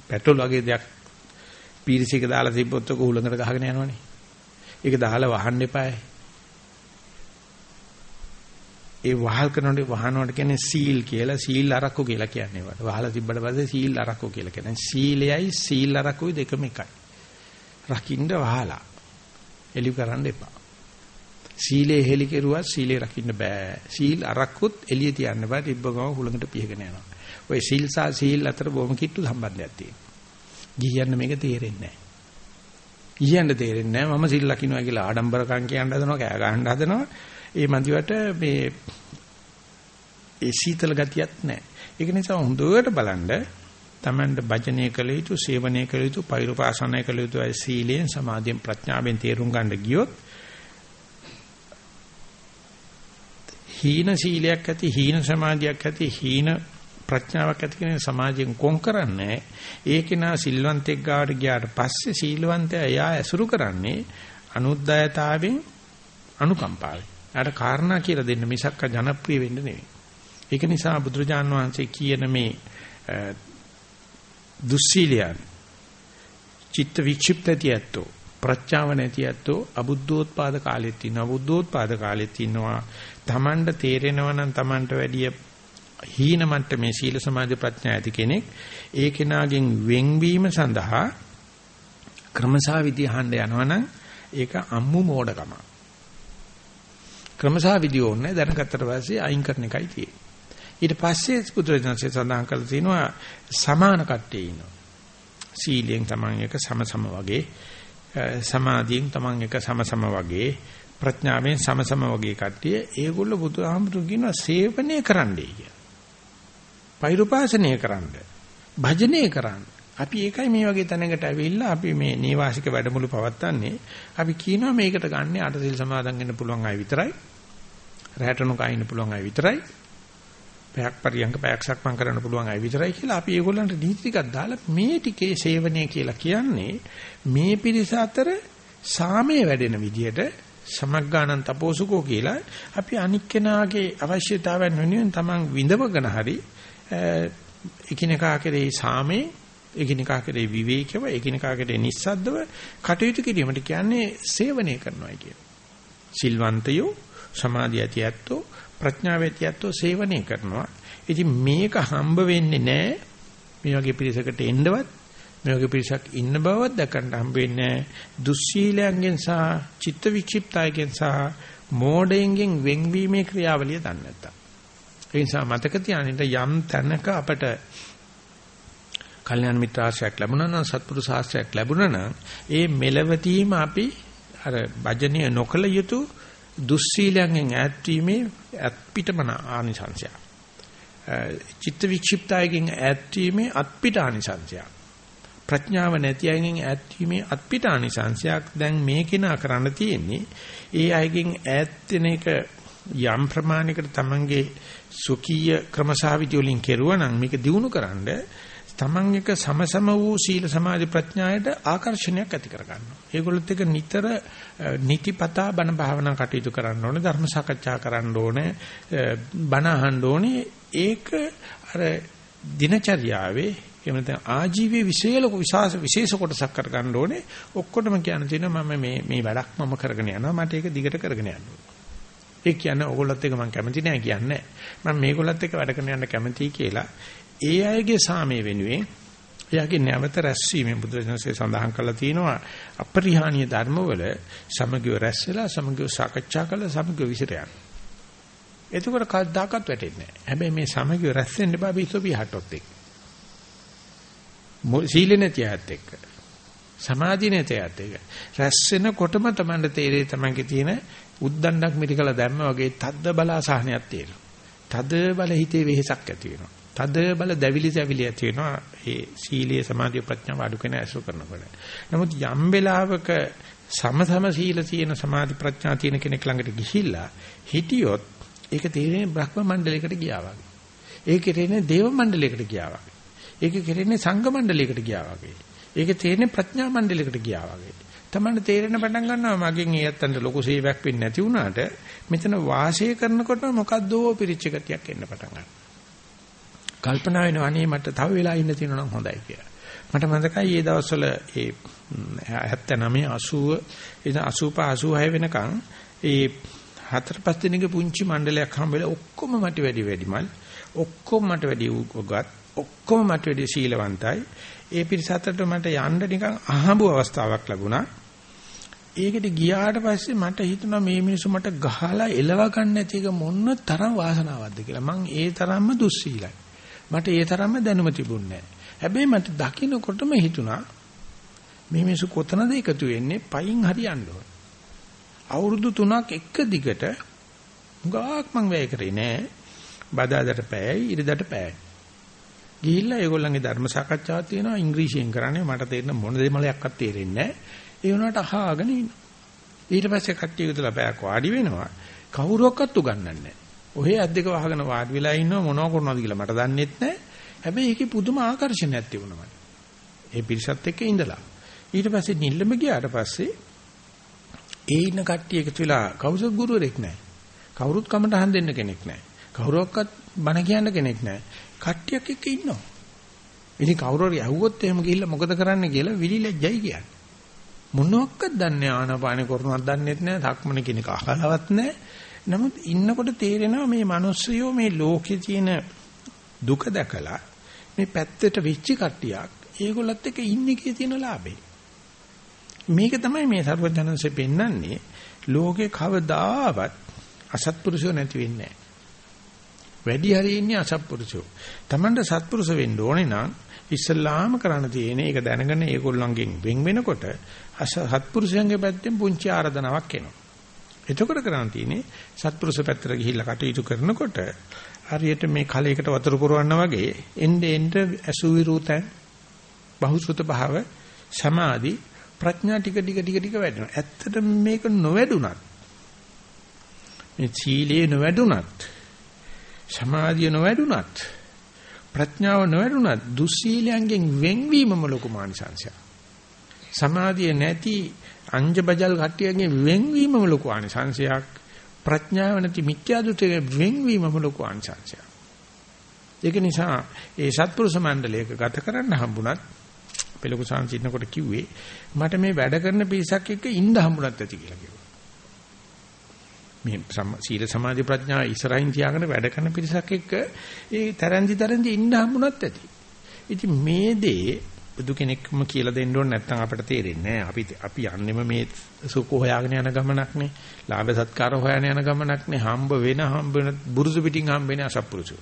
පෙට්‍රෝල් වගේ දෙයක් පීරිසික දාලා තිබ්බොත් ඔක උලඟට ගහගෙන යනවනේ. ඒක දාලා වහන්න එපායි. ඒ වහල් කරනකොට වහනවට කියන්නේ සීල් කියලා සීල් අරක්කු කියලා කියන්නේ වට. වහලා තිබ්බට පස්සේ සීල් අරක්කු කියලා කියන්නේ. සීලයයි සීල් අරක්කුයි දෙකම එකයි. රකින්න වහලා. එලි කරන්න එපා. සීලේ හෙලි කෙරුවා සීලේ රකින්න බෑ. සීල් අරක්කුත් එළිය තියන්න බෑ. තිබ්බ ගම හුලඟට පිහගෙන යනවා. ඔය සීල් සහ සීල් අතර බොහොම කිට්ටු සම්බන්ධයක් තියෙනවා. ගිහියන්න මේක තේරෙන්නේ නැහැ. ගිහියන්න තේරෙන්නේ නැහැ. මම සීල් ලකින්නවා කියලා ආඩම්බරකම් කියන්න හදනවා, කෑ ගහන්න හදනවා. ඒ මන්දිවට මේ ඒ සීතල ගතියක් නැහැ. ඒක නිසා හොඳට බලන්න තමන්ට භජනය කළ යුතු, සේවනය කළ යුතු, පෛරුපාසනය කළ යුතු අය සීලයෙන්, සමාධියෙන්, ප්‍රඥාවෙන් තේරුම් ගන්න ගියොත් හීන සීලයක් ඇති, හීන සමාධියක් ඇති, හීන ප්‍රඥාවක් ඇති කෙනෙක් සමාජයෙන් කොන් කරන්නේ ඒක නා සිල්වන්තෙක් ගාවට ගියාට පස්සේ සීලවන්තයා එයා ඇසුරු කරන්නේ අනුද්යතාවෙන් අනුකම්පාවෙන් එයාට කාරණා කියලා දෙන්න මිසක්ක ජනප්‍රිය වෙන්න නෙවෙයි. ඒක නිසා බුදුරජාන් වහන්සේ කියන මේ දුස්සීලයන් චිත්ත වික්ෂිප්තතියත්ෝ ප්‍රඥාව නැතියත්ෝ අබුද්ධෝත්පාද කාලෙත් ඉන්නවා. බුද්ධෝත්පාද කාලෙත් ඉන්නවා. Tamanට තේරෙනවා නම් Tamanට වැඩිය හීන මට්ටමේ සීල සමාධි ප්‍රඥා ඇති කෙනෙක් ඒ කෙනාගෙන් වෙන්වීම සඳහා ක්‍රමසා විදි අහන්න යනවනම් ඒක අම්මු මෝඩකමක්. ක්‍රමසා විදි ඕනේ දැනගත්තට පස්සේ අයින් කරන එකයි තියෙන්නේ. ඊට පස්සේ පුදුරජනසේ සඳහන් කරලා තිනවා සමාන කට්ටිය ඉන්නවා. සීලයෙන් තමන් එක සම සම වගේ සමාධියෙන් තමන් එක සම සම වගේ ප්‍රඥාවෙන් සම සම වගේ කට්ටිය ඒගොල්ලෝ බුදුහාමුදුරු කියනවා සේවනය කරන්නයි කියලා. පෛරුපාසනය කරන්න. භජනය කරන්න. අපි ඒකයි මේ වගේ තැනකට ඇවිල්ලා අපි මේ නීවාසික වැඩමුළු පවත්වන්නේ. අපි කියනවා මේකට ගන්න අටසිල් සමාදන් වෙන්න පුළුවන් අය විතරයි. රැටනු කයින්න පුළුවන් අය විතරයි. පැයක් පරියන්ක පැයක් සක්මන් කරන්න පුළුවන් අය විතරයි කියලා අපි ඒගොල්ලන්ට නීති ටිකක් දාලා මේ ටිකේ සේවනය කියලා කියන්නේ මේ පිරිස අතර සාමයේ වැඩෙන විදියට සමග්ගානන් තපෝසුකෝ කියලා අපි අනික් කෙනාගේ අවශ්‍යතාවයන් වෙනුවෙන් Taman විඳවගෙන හරි එකිනෙකා කෙරෙහි සාමේ එකිනෙකා කෙරෙහි විවේකව එකිනෙකා කෙරෙහි නිස්සද්දව කටයුතු කිරීමට කියන්නේ සේවනය කරනවා කියන. සිල්වන්තයෝ සමාධිය ඇති ඇත්තෝ ප්‍රඥාව ඇති ඇත්තෝ සේවනය කරනවා. ඉතින් මේක හම්බ වෙන්නේ නැහැ මේ වගේ පිරිසකට එන්නවත් මේ වගේ පිරිසක් ඉන්න බවවත් දැකන්න හම්බ වෙන්නේ දුස්සීලයන්ගෙන් සහ චිත්ත වික්ෂිප්තයන්ගෙන් සහ මෝඩයෙන් වෙන්වීමේ ක්‍රියාවලිය දන්නේ නැත්තම්. ඒ නිසා මතක තියාගන්න යම් තැනක අපට කල්යාණ මිත්‍ර ආශ්‍රයක් ලැබුණා නම් සත්පුරුෂ ආශ්‍රයක් ලැබුණා නම් ඒ මෙලවතීම අපි අර භජනීය නොකල යුතු දුස්සීලයෙන් ඈත් වීමේ අත්පිටමන ආනිසංශය. චිත්ත වික්ෂිප්තයෙන් ඈත් වීමේ අත්පිට ආනිසංශය. ප්‍රඥාව නැති අයගෙන් ඈත් වීමේ අත්පිට ආනිසංශයක් දැන් මේ කෙනා කරන්න තියෙන්නේ ඒ අයගෙන් ඈත් වෙන එක යම් ප්‍රමාණයකට තමන්ගේ සුඛීය ක්‍රමසාවිදි වලින් කෙරුවා නම් මේක දිනු කරන්නේ තමන් එක සමසම වූ සීල සමාධි ප්‍රඥායට ආකර්ෂණයක් ඇති කර ගන්නවා. ඒගොල්ලොත් එක නිතර නිතිපතා බණ භාවනා කටයුතු කරන්න ඕනේ, ධර්ම සාකච්ඡා කරන්න ඕනේ, බණ අහන්න ඕනේ. ඒක අර දිනචර්යාවේ එහෙම නැත්නම් ආජීවයේ විශේෂ විශාස විශේෂ කොටසක් කර ගන්න ඕනේ. ඔක්කොටම කියන්න තියෙනවා මම මේ මේ වැඩක් මම කරගෙන යනවා. මට ඒක දිගට කරගෙන යන්න ඒ කියන්නේ ඕගොල්ලොත් එක මම කැමති නෑ කියන්නේ. මම මේගොල්ලොත් එක වැඩ කරන යන්න කැමතියි කියලා. ඒ අයගේ සාමය වෙනුවෙන් එයාගේ නැවත රැස්වීමෙන් බුදුරජාණන්සේ සඳහන් කළා තියෙනවා අපරිහානීය ධර්මවල සමගිය රැස් වෙලා සමගිය සාකච්ඡා කළා සමගිය විසිර යන. එතකොට කවදාකවත් වැටෙන්නේ නැහැ. හැබැයි මේ සමගිය රැස් වෙන්න බෑ බිසෝපි හටොත් එක්ක. සීල නැතියත් එක්ක. සමාධි නැතියත් එක්ක. රැස් වෙනකොටම Tamanට තේරෙයි Tamanගේ තියෙන උද්දණ්ඩක් මිරිකලා දැම්ම වගේ තද්ද බල අසහනයක් තියෙනවා. තද බල හිතේ වෙහෙසක් ඇති වෙනවා. තද බල දැවිලි දැවිලි ඇති වෙනවා ඒ සීලයේ සමාධිය ප්‍රඥාව අඩු කෙන ඇසුරු කරනකොට. නමුත් යම් වෙලාවක සමසම සීල තියෙන සමාධි ප්‍රඥා තියෙන කෙනෙක් ළඟට ගිහිල්ලා හිටියොත් ඒක තේරෙන්නේ බ්‍රහ්ම මණ්ඩලයකට ගියා වගේ. ඒක තේරෙන්නේ දේව මණ්ඩලයකට ගියා වගේ. ඒක තේරෙන්නේ සංඝ මණ්ඩලයකට ගියා වගේ. ඒක තේරෙන්නේ ප්‍රඥා මණ්ඩලයකට ගියා වගේ. තමන්න තේරෙන පටන් ගන්නවා මගෙන් ඒ අත්තන්ට ලොකු සේවයක් වෙන්නේ නැති වුණාට මෙතන වාසය කරනකොට මොකද්දෝ පිරිච්ච ගතියක් එන්න පටන් ගන්නවා. කල්පනා වෙනවා අනේ මට තව වෙලා ඉන්න තියෙනවා නම් හොඳයි කියලා. මට මතකයි ඒ දවස්වල ඒ 79 80 85 86 වෙනකන් ඒ හතර පහ දිනක පුංචි මණ්ඩලයක් හම්බෙලා ඔක්කොම මට වැඩි වැඩිමල් ඔක්කොම මට වැඩි උගත් ඔක්කොම මට වැඩි සීලවන්තයි. ඒ පිරිස අතරට මට යන්න නිකන් අහඹු අවස්ථාවක් ලැබුණා. ඒකට ගියාට පස්සේ මට හිතුණා මේ මිනිස්සු මට ගහලා එලව ගන්න නැති එක මොන තරම් වාසනාවක්ද කියලා. මං ඒ තරම්ම දුස්සීලයි. මට ඒ තරම්ම දැනුම තිබුණේ හැබැයි මට දකින්නකොටම හිතුණා මේ මිනිස්සු කොතනද එකතු වෙන්නේ පයින් හරියන්න ඕන. අවුරුදු 3ක් එක දිගට ගාක් මං වැය කරේ නෑ. බදාදට පෑයි ඉරිදට පෑයි. ගිහිල්ලා ඒගොල්ලන්ගේ ධර්ම සාකච්ඡාවක් තියෙනවා ඉංග්‍රීසියෙන් කරන්නේ මට තේරෙන මොන දෙමලයක්වත් තේරෙන්නේ නෑ. ඒ වුණාට අහගෙන ඉන්න. ඊට පස්සේ කට්ටිය විතර පැයක් වාඩි වෙනවා. කවුරුවක්වත් උගන්වන්නේ නෑ. ඔහේ අද්දක වහගෙන වාඩි වෙලා ඉන්නව මොනව කරනවද කියලා මට දන්නෙත් නැහැ. හැබැයි ඒකේ පුදුම ආකර්ෂණයක් තිබුණා මට. ඒ පිරිසත් එක්ක ඉඳලා. ඊට පස්සේ නිල්ලම ගියාට පස්සේ ඒ ඉන්න කට්ටිය එකතු වෙලා කවුරුත් ගුරුවරෙක් නැහැ. කවුරුත් කමටහන් දෙන්න කෙනෙක් නැහැ. කවුරක්වත් බණ කියන්න කෙනෙක් නැහැ. කට්ටියක් එක්ක ඉන්නවා. ඉතින් කවුරු හරි ඇහුවොත් එහෙම ගිහිල්ලා මොකද කරන්න කියලා විලිලැජ්ජයි කියන්නේ. මොනවත් දන්නේ ආනපාන කරනවත් දන්නෙත් නැහැ. ධක්මන කෙනෙක් අහලවත් නැහැ. නමුත් ඉන්නකොට තේරෙනවා මේ මිනිස්සුયો මේ ලෝකේ තියෙන දුක දැකලා මේ පැත්තට වෙච්ච කට්ටියක් ඒගොල්ලත් එක්ක ඉන්නේ කී තියෙන ලාභේ. මේක තමයි මේ සර්වඥාන්සේ පෙන්වන්නේ ලෝකේ කවදාවත් අසත්පුරුෂයෝ නැති වෙන්නේ වැඩි හරිය ඉන්නේ අසත්පුරුෂයෝ. Tamanda සත්පුරුෂ වෙන්න ඕනේ නම් ඉස්සල්ලාම කරන්න තියෙන්නේ ඒක දැනගෙන ඒගොල්ලන්ගෙන් වෙන් වෙනකොට අසත්පුරුෂයන්ගේ පැත්තෙන් පුංචි ආරාධනාවක් එනවා. එතකොට කරන්න තියෙන්නේ සත්පුරුෂ පැත්තට ගිහිල්ලා කටයුතු කරනකොට හරියට මේ කලයකට වතුර පුරවන්න වගේ එnde end අසුවිරුතෙන් බහුසුත භාව සමාධි ප්‍රඥා ටික ටික ටික ටික වැඩෙනවා. ඇත්තට මේක නොවැඩුණත් මේ සීලේ නොවැඩුණත් සමාධිය නොවැඩුණත් ප්‍රඥාව නොවැඩුණත් දුස්සීලයන්ගෙන් වෙන්වීමම ලොකු මානසංශයක්. සමාධිය නැති අංජබජල් කට්ටියන්ගෙන් වෙන්වීමම ලොකු ආනිසංශයක්. ප්‍රඥාව නැති මිත්‍යා දෘෂ්ටියෙන් වෙන්වීමම ලොකු ආනිසංශයක්. ඒක නිසා ඒ සත්පුරුෂ මණ්ඩලයක ගත කරන්න හම්බුණත් පෙළක සංසිඳනකොට කිව්වේ මට මේ වැඩ කරන පිරිසක් එක්ක ඉන්න හම්බුණත් ඇති කියලා කිව්වා. මේ සීල සමාධි ප්‍රඥා ඉස්සරහින් තියාගෙන වැඩ කරන පිරිසක් එක්ක ඒ තරන්දි තරන්දි ඉන්න හම්බුණත් ඇති. ඉතින් මේ දේ බුදු කෙනෙක්ම කියලා දෙන්න ඕන නැත්නම් අපිට තේරෙන්නේ නැහැ. අපි අපි යන්නෙම මේ සුඛ හොයාගෙන යන ගමනක් නේ. ලාභ සත්කාර හොයාගෙන යන ගමනක් නේ. හම්බ වෙන හම්බ වෙන බුරුසු පිටින් හම්බ වෙන අසත්පුරුෂය.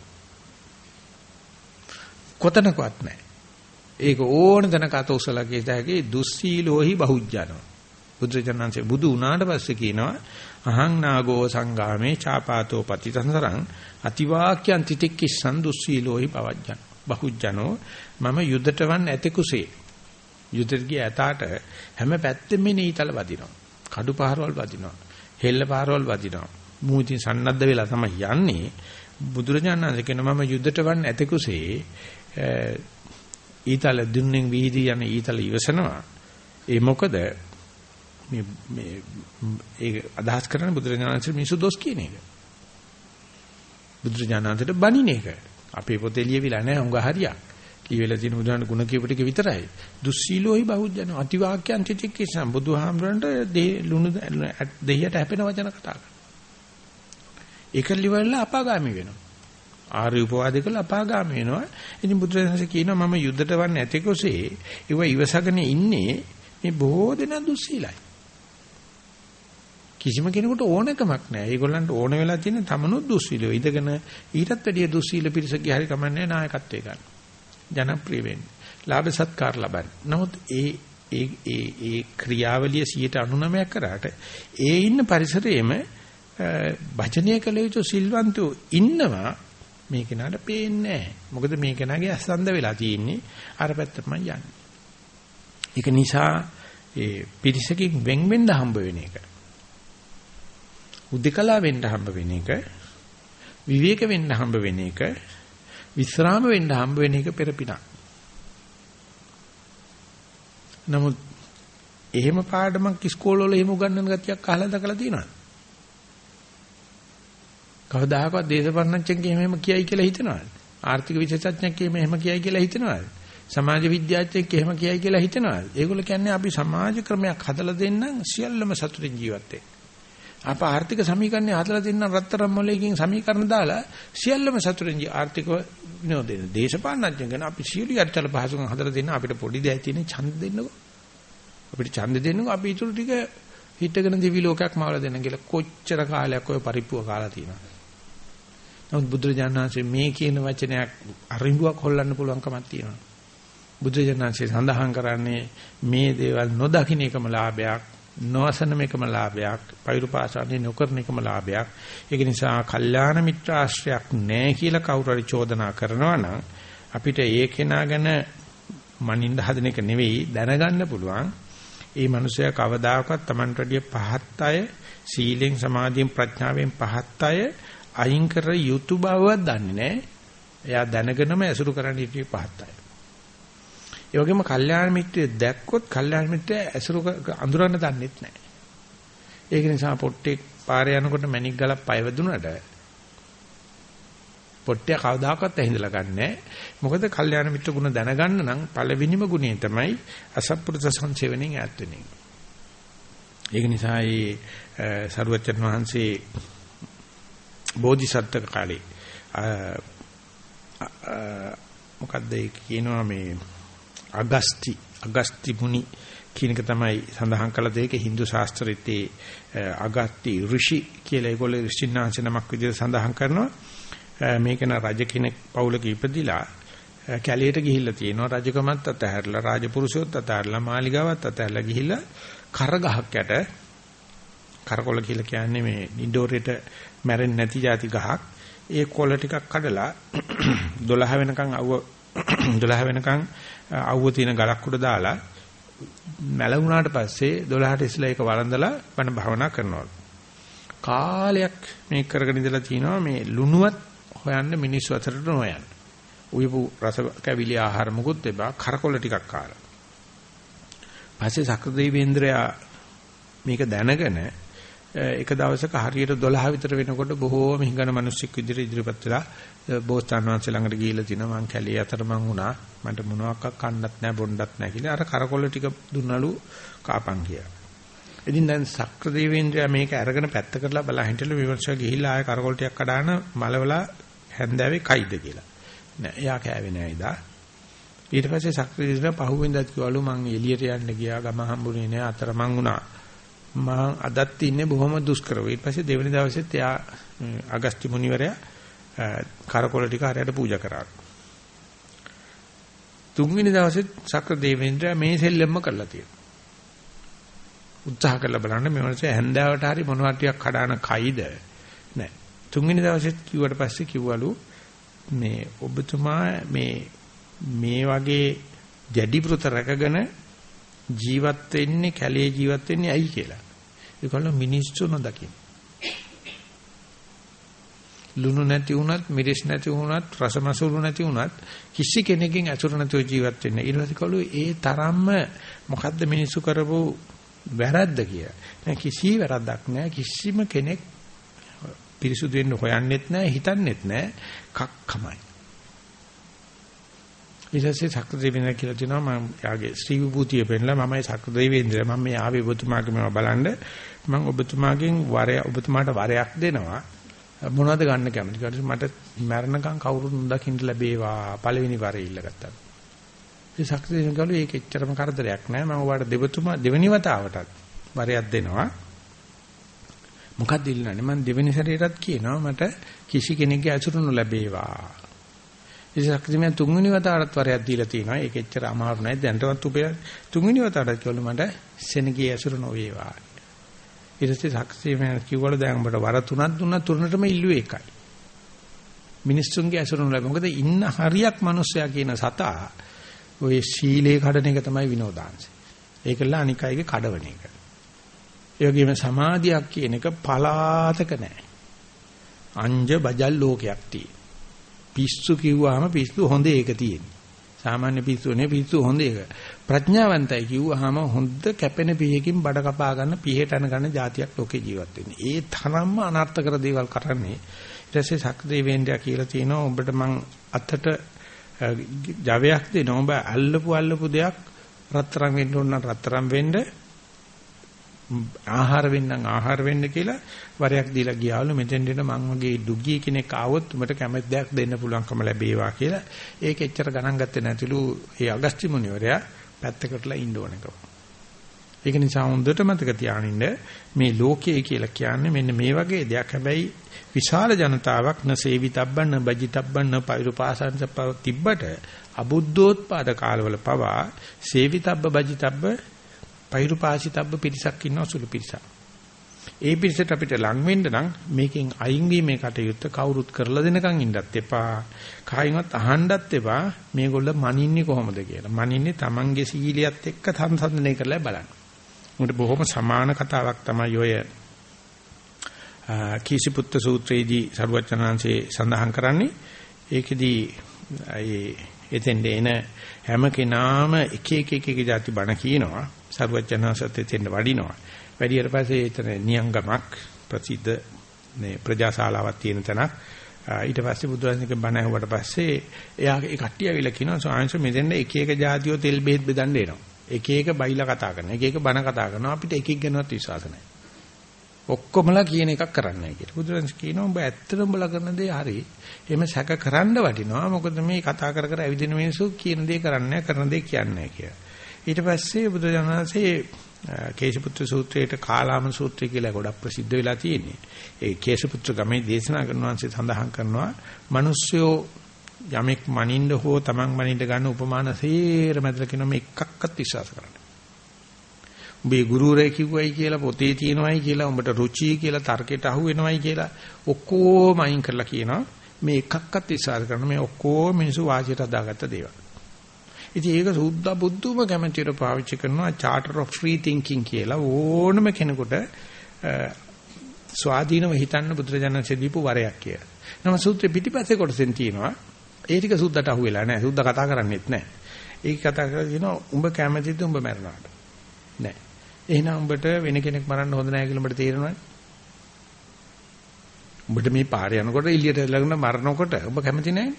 කොතනකවත් නැහැ. ඒක ඕන තැනක අත උසලා කියතයි දුස්සීලෝහි බහුජ්ජනෝ. බුදුරජාණන්සේ බුදු වුණාට පස්සේ කියනවා අහං නාගෝ සංගාමේ චාපාතෝ පතිතංසරං අතිවාක්‍යං තිතික්කිස්සන් දුස්සීලෝහි පවජ්ජන. බහුජ්ජනෝ මම යුදට වන් ඇතෙකුසේ. යුදට ගිය ඇතාට හැම පැත්තෙම නීතල වදිනවා. කඩු පහරවල් වදිනවා. හෙල්ල පහරවල් වදිනවා. මූතින් සන්නද්ධ වෙලා තමයි යන්නේ. බුදුරජාණන් කියන මම යුදට වන් ඇතෙකුසේ ඊතල දුන්නෙන් වීදී යන ඊතල ඉවසනවා. ඒ මොකද මේ මේ ඒ අදහස් කරන බුදුරජාණන්සේ මිනිසු දොස් කියන එක. බුදුරජාණන්සේට බණින එක. අපේ පොතේ ලියවිලා නැහැ උඟ හරියක්. කියවිලා තියෙන බුදුහාම ගුණ කියපු ටික විතරයි. දුස්සීලෝහි බහුජන අතිවාක්‍යං චිතික්කේසම් බුදුහාමරන්ට ලුණු දෙහියට හැපෙන වචන කතා කරනවා. ඒක liverලා අපාගාමි වෙනවා. ආර්ය උපවාදී කළ අපාගාමි වෙනවා. ඉතින් බුදුරජාණන්සේ කියනවා මම යුද්ධට වන්නේ නැතිකොසේ ඒව ඉවසගෙන ඉන්නේ මේ බොහෝ දෙනා දුස්සීලයි. කිසිම කෙනෙකුට ඕනකමක් නැහැ. ඒගොල්ලන්ට ඕන වෙලා තියෙන තමනුත් දුස්සීලෝ. ඉඳගෙන ඊටත් වැඩිය දුස්සීල පිරිසකගේ හරි කමන්නේ නායකත්වයේ ගන්න. ජනප්‍රිය වෙන්නේ. ලාභ සත්කාර ලබන්නේ. නමුත් ඒ ඒ ඒ ඒ ක්‍රියාවලිය 99ක් කරාට ඒ ඉන්න පරිසරයේම භජනීය කළ යුතු සිල්වන්තෝ ඉන්නවා මේ කෙනාට පේන්නේ නැහැ. මොකද මේ කෙනාගේ අසන්ද වෙලා තියෙන්නේ අර පැත්තටම යන්නේ. ඒක නිසා ඒ පිරිසකින් වෙන් වෙන්න හම්බ වෙන එක. උද්දකලා වෙන්න හම්බ වෙන එක. විවේක වෙන්න හම්බ වෙන එක. විස්රාම වෙන්න හම්බ වෙන එක පෙරපිනක්. නමුත් එහෙම පාඩමක් ඉස්කෝලවල එහෙම උගන්වන ගතියක් අහලා දැකලා තියෙනවද? කවදාහකවත් දේශපන්නච්චෙක් එහෙම කියයි කියලා හිතනවද? ආර්ථික විශේෂඥයෙක් එහෙම කියයි කියලා හිතනවද? සමාජ විද්‍යාඥයෙක් එහෙම කියයි කියලා හිතනවද? ඒගොල්ලෝ කියන්නේ අපි සමාජ ක්‍රමයක් හදලා දෙන්නම් සියල්ලම සතුටින් ජීවත් වෙන්න. අප ආර්ථික සමීකරණය හදලා දෙන්න රත්තරන් මොලේකින් සමීකරණ දාලා සියල්ලම සතුටින් ආර්ථික විනෝදෙන දේශපාලනඥයන් ගැන අපි සියලු යටතල පහසුකම් හදලා දෙන්න අපිට පොඩි දෙයක් තියෙන ඡන්ද දෙන්නකෝ. අපිට ඡන්ද දෙන්නකෝ අපි ඊටු ටික හිටගෙන දිවි ලෝකයක් මාවලා දෙන්න කියලා කොච්චර කාලයක් ඔය පරිප්පුව කාලා තියෙනවද? නමුත් බුදුරජාණන් වහන්සේ මේ කියන වචනයක් අරිඹුවක් හොල්ලන්න පුළුවන් කමක් තියෙනවා. බුදුරජාණන් වහන්සේ සඳහන් කරන්නේ මේ දේවල් නොදකින්න එකම ලාභයක්, නොඅසන මේකම ලාභයක්, පෛරුපාසාරණේ නොකරන එකම ලාභයක්. ඒක නිසා කල්යාණ මිත්‍ර ආශ්‍රයක් නැහැ කියලා කවුරු හරි චෝදනා කරනවා නම් අපිට ඒ කෙනා ගැන මනින්න හදන එක නෙවෙයි දැනගන්න පුළුවන්. ඒ මනුස්සයා කවදාකවත් Tamanට වැඩිය පහත් අය සීලෙන් සමාධියෙන් ප්‍රඥාවෙන් පහත් අය අයින් කර යුතු බවවත් දන්නේ නැහැ. එයා දැනගෙනම ඇසුරු කරන්න ඉති පහත්තයි. ඒ වගේම කල්යාණ මිත්‍රය දැක්කොත් කල්යාණ මිත්‍රය ඇසුරු අඳුරන්න දන්නෙත් නැහැ. ඒක නිසා පොට්ටේ පාරේ යනකොට මැණික් ගලක් පය වැදුනට පොට්ටය කවදාකවත් ඇහිඳලා ගන්නෑ. මොකද කල්යාණ මිත්‍ර ගුණ දැනගන්න නම් පළවෙනිම ගුණය තමයි අසත්පුරුෂ සංසේවණෙන් ඈත් වෙන එක. ඒක නිසා ඒ සරුවචන් වහන්සේ බෝධිසත්ව කාලේ මොකද්ද ඒ කියනවා මේ අගස්ති අගස්ති මුනි කියන එක තමයි සඳහන් කළ දෙයක Hindu ශාස්ත්‍රයේ අගස්ති ඍෂි කියලා ඒගොල්ලෝ ඍෂිනාංශ නමක් විදිහට සඳහන් කරනවා. මේක න රජ කෙනෙක් පවුලක ඉපදිලා කැලේට ගිහිල්ලා තියෙනවා. රජකමත් අතහැරලා රාජපුරුෂයොත් අතහැරලා මාලිගාවත් අතහැරලා ගිහිල්ලා කරගහක් යට කරකොල කියලා කියන්නේ මේ නිඩෝරේට මැරෙන්නේ නැති જાති ගහක්. ඒ කොළ ටිකක් කඩලා 12 වෙනකන් අවුව 12 වෙනකන් අවුව තියෙන ගලක් උඩ දාලා මැලුණාට පස්සේ 12ට ඉස්සලා ඒක වළඳලා බණ භාවනා කරනවා. කාලයක් මේක කරගෙන ඉඳලා තිනවා මේ ලුණුවත් හොයන්න මිනිස්සු අතරට නොයන්න. උයපු රස කැවිලි ආහාර මුකුත් එපා කරකොල ටිකක් කාලා. පස්සේ සක්‍රදේවේන්ද්‍රයා මේක දැනගෙන එක දවසක හරියට 12 විතර වෙනකොට බොහෝම හිඟන මිනිස්සෙක් විදිහට ඉදිරිපත් වෙලා බෝසතාන් වහන්සේ ළඟට ගිහිල්ලා තිනවා මං කැලේ අතර මං වුණා මට මොනවාක් කන්නත් නැහැ බොන්නත් නැහැ කියලා අර කරකොල ටික දුන්නලු කාපන් කියලා. ඉතින් දැන් සක්‍ර දේවේන්ද්‍රයා මේක අරගෙන පැත්ත කරලා බලා හිටලු විමර්ශක ගිහිල්ලා ආය කරකොල ටිකක් කඩාන මලවලා හැන්දෑවේ කයිද කියලා. නෑ එයා කෑවේ නෑ ඉදා. ඊට පස්සේ සක්‍ර දේවේන්ද්‍රයා පහුවෙන්දත් කිව්වලු මං එළියට යන්න ගියා ගම හම්බුනේ නෑ අතර මං වුණා. මං අදත් ඉන්නේ බොහොම දුෂ්කරව. ඊට පස්සේ දෙවෙනි දවසෙත් එයා අගස්ත්‍ය මුනිවරයා කරකොල ටික හරියට පූජා කරා. තුන්වෙනි දවසෙත් සක්‍ර දේවේන්ද්‍රයා මේ සෙල්ලම්ම කරලා තියෙනවා. උත්සාහ කරලා බලන්න මේ මොනසේ හැන්දාවට හරි මොනවා ටිකක් කඩාන කයිද නෑ තුන්වෙනි දවසෙත් කිව්වට පස්සේ කිව්වලු මේ ඔබතුමා මේ මේ වගේ දැඩි පුරුත රැකගෙන ජීවත් වෙන්නේ කැලේ ජීවත් වෙන්නේ ඇයි කියලා ඒකවල මිනිස්සු නොදකින් ලුණු නැති වුණත් මිරිස් නැති වුණත් රසමසුරු නැති වුණත් කිසි කෙනෙක්ගෙන් අසුර නැතිව ජීවත් වෙන්න ඊට පස්සේ ඒ තරම්ම මොකද්ද මිනිස්සු කරපු වැරද්ද කියලා. දැන් කිසි වැරද්දක් නැහැ. කිසිම කෙනෙක් පිරිසුදු වෙන්න හොයන්නෙත් නැහැ, හිතන්නෙත් නැහැ. කක්කමයි. ඊටසේ සක්‍රදේවේන්ද්‍ර කියලා කියනවා මම යාගේ ශ්‍රී විභූතිය පෙන්නලා මමයි සක්‍රදේවේන්ද්‍ර මම මේ ආවේ ඔබතුමාගේ මේවා බලන්න. මම ඔබතුමාගෙන් වරය ඔබතුමාට වරයක් දෙනවා. මොනවද ගන්න කැමති? කියලා මට මරණකම් කවුරුත් නොදකින්න ලැබේවා. පළවෙනි වරේ ඉල්ලගත්තා ඒ ශක්තියෙන් ගලු ඒක එච්චරම කරදරයක් නෑ. මම ඔයාලට දෙවතුමා දෙවෙනි වතාවටත් වරයක් දෙනවා. මොකක්ද ඉල්ලන්නේ? මම දෙවෙනි සැරේටත් කියනවා මට කිසි කෙනෙක්ගේ අසුරු නොලැබේවා. ඒ ශක්තියෙන් තුන්වෙනි වතාවටත් වරයක් දීලා තියෙනවා ඒක එච්චර අමාරු නෑ දැන්ටවත් උපය තුන්වෙනි වතාවටත් කිව්වලු මට සෙනගේ අසුරු නොවේවා ඊට පස්සේ ශක්තියෙන් කිව්වලු දැන් උඹට වර තුනක් දුන්නා තුනටම ඉල්ලුවේ එකයි මිනිස්සුන්ගේ අසුරු නොලැබෙ මොකද ඉන්න හරියක් මිනිස්සයා කියන සතා ඔය සීලේ කඩන එක තමයි විනෝදාංශය. ඒකල අනික් අයගේ කඩවන එක. ඒ වගේම සමාධියක් කියන එක පලාතක නැහැ. අංජ බජල් ලෝකයක් තියෙන. පිස්සු කිව්වහම පිස්සු හොඳ ඒක තියෙන්නේ. සාමාන්‍ය පිස්සු නේ පිස්සු හොඳ ඒක. ප්‍රඥාවන්තයි කිව්වහම හොඳ කැපෙන පිහකින් බඩ කපා ගන්න පිහට යන ගන්න જાතියක් ලෝකේ ජීවත් වෙන්නේ. ඒ තරම්ම අනර්ථකර දේවල් කරන්නේ. ඊට පස්සේ සක්දේවේන්ද්‍රයා කියලා තියෙනවා ඔබට මං අතට ජවයක් දෙනවා. ඔබ අල්ලපු අල්ලපු දෙයක් රත්තරන් වෙන්න ඕන නම් රත්තරන් වෙන්න ආහාර වෙන්නම් ආහාර වෙන්න කියලා වරයක් දීලා ගියාලු මෙතෙන් දෙන මං වගේ දුගී කෙනෙක් ආවොත් උඹට කැමති දෙයක් දෙන්න පුළුවන්කම ලැබේවා කියලා ඒක එච්චර ගණන් ගත්තේ නැතිලු ඒ අගස්ති මුනිවරයා පැත්තකටලා ඉන්න ඕනකම. ඒක නිසා හොඳට මතක තියාගන්න මේ ලෝකයේ කියලා කියන්නේ මෙන්න මේ වගේ දෙයක්. හැබැයි විශාල ජනතාවක් න සේවිතබ්බන් න බජිතබ්බන් න පෛරුපාසංසප්ප තිබ්බට අබුද්ධෝත්පාද කාලවල පවා සේවිතබ්බ බජිතබ්බ පෛරුපාසිතබ්බ පිරිසක් ඉන්නවා සුළු පිරිසක්. ඒ පිරිසට අපිට ලං වෙන්න නම් මේකෙන් අයින් වීමේ කටයුත්ත කවුරුත් කරලා දෙනකන් ඉන්නත් එපා. කායින්වත් අහන්නත් එපා මේගොල්ල මනින්නේ කොහොමද කියලා. මනින්නේ Tamange සීලියත් එක්ක සංසන්දනය කරලා බලන්න. උන්ට බොහොම සමාන කතාවක් තමයි ඔය කීසිපුත්ත සූත්‍රයේදී සරුවචනාංශේ සඳහන් කරන්නේ ඒකෙදී ඒ එතෙන්ද එන හැම කෙනාම එක එක එක එක જાති බණ කියනවා සරුවචනාංශත් එතෙන්ද වඩිනවා වැඩියට පස්සේ එතන නියංගමක් ප්‍රසිද්ධ මේ ප්‍රජාශාලාවක් තියෙන තැනක් ඊට පස්සේ බුදුරජාණන්ගේ බණ ඇහුවට පස්සේ එයා ඒ කට්ටිය ඇවිල්ලා කියනවා ස්වාමීන් වහන්සේ මෙතෙන්ද එක එක જાතියෝ තෙල් බෙහෙත් බෙදන්න එනවා එක එක බයිලා කතා කරනවා එක එක බණ කතා කරනවා අපිට එක එක ගැනවත් විශ්වාස නැහැ ඔක්කොමලා කියන එකක් කරන්නයි කියලා. බුදුරජාණන් කියනවා ඔබ ඇත්තටම උඹලා කරන දේ හරි. එහෙම සැක කරන්න වටිනවා. මොකද මේ කතා කර කර ඇවිදින මිනිස්සු කියන දේ කරන්නේ කරන දේ කියන්නේ කියලා. ඊට පස්සේ බුදුරජාණන්සේ කේශපුත්‍ර සූත්‍රයේට කාලාම සූත්‍රය කියලා ගොඩක් ප්‍රසිද්ධ වෙලා තියෙන්නේ. ඒ කේශපුත්‍ර ගමේ දේශනා කරන වංශය සඳහන් කරනවා මිනිස්සුયો යමෙක් මනින්න හෝ තමන් මනින්න ගන්න උපමාන සේරම ඇදලා කියනවා මේ එකක්වත් විශ්වාස කරන්න. උඹේ ගුරුවරයා කිව්වයි කියලා පොතේ තියෙනවයි කියලා උඹට රුචි කියලා තර්කයට අහු වෙනවයි කියලා ඔක්කොම අයින් කරලා කියනවා මේ එකක්වත් විශ්වාස කරන මේ ඔක්කොම මිනිස්සු වාසියට හදාගත්ත දේවල්. ඉතින් ඒක සුද්ධ බුද්ධුම කැමැතිට පාවිච්චි කරනවා charter of free thinking කියලා ඕනම කෙනෙකුට ස්වාධීනව හිතන්න බුදුරජාණන්සේ දීපු වරයක් කියලා. නම සූත්‍රේ පිටිපස්සේ කොටසෙන් තියෙනවා ඒ ටික සුද්ධට අහුවෙලා නැහැ. සුද්ධ කතා කරන්නේත් නැහැ. ඒක කතා කරලා කියනවා උඹ කැමතිද උඹ මැරෙනවාට. නැහැ. එහෙනම් උඹට වෙන කෙනෙක් මරන්න හොඳ නැහැ කියලා උඹට තේරෙනවද? උඹට මේ පාරේ යනකොට එළියට ළඟන මරනකොට උඹ කැමති නැහැ.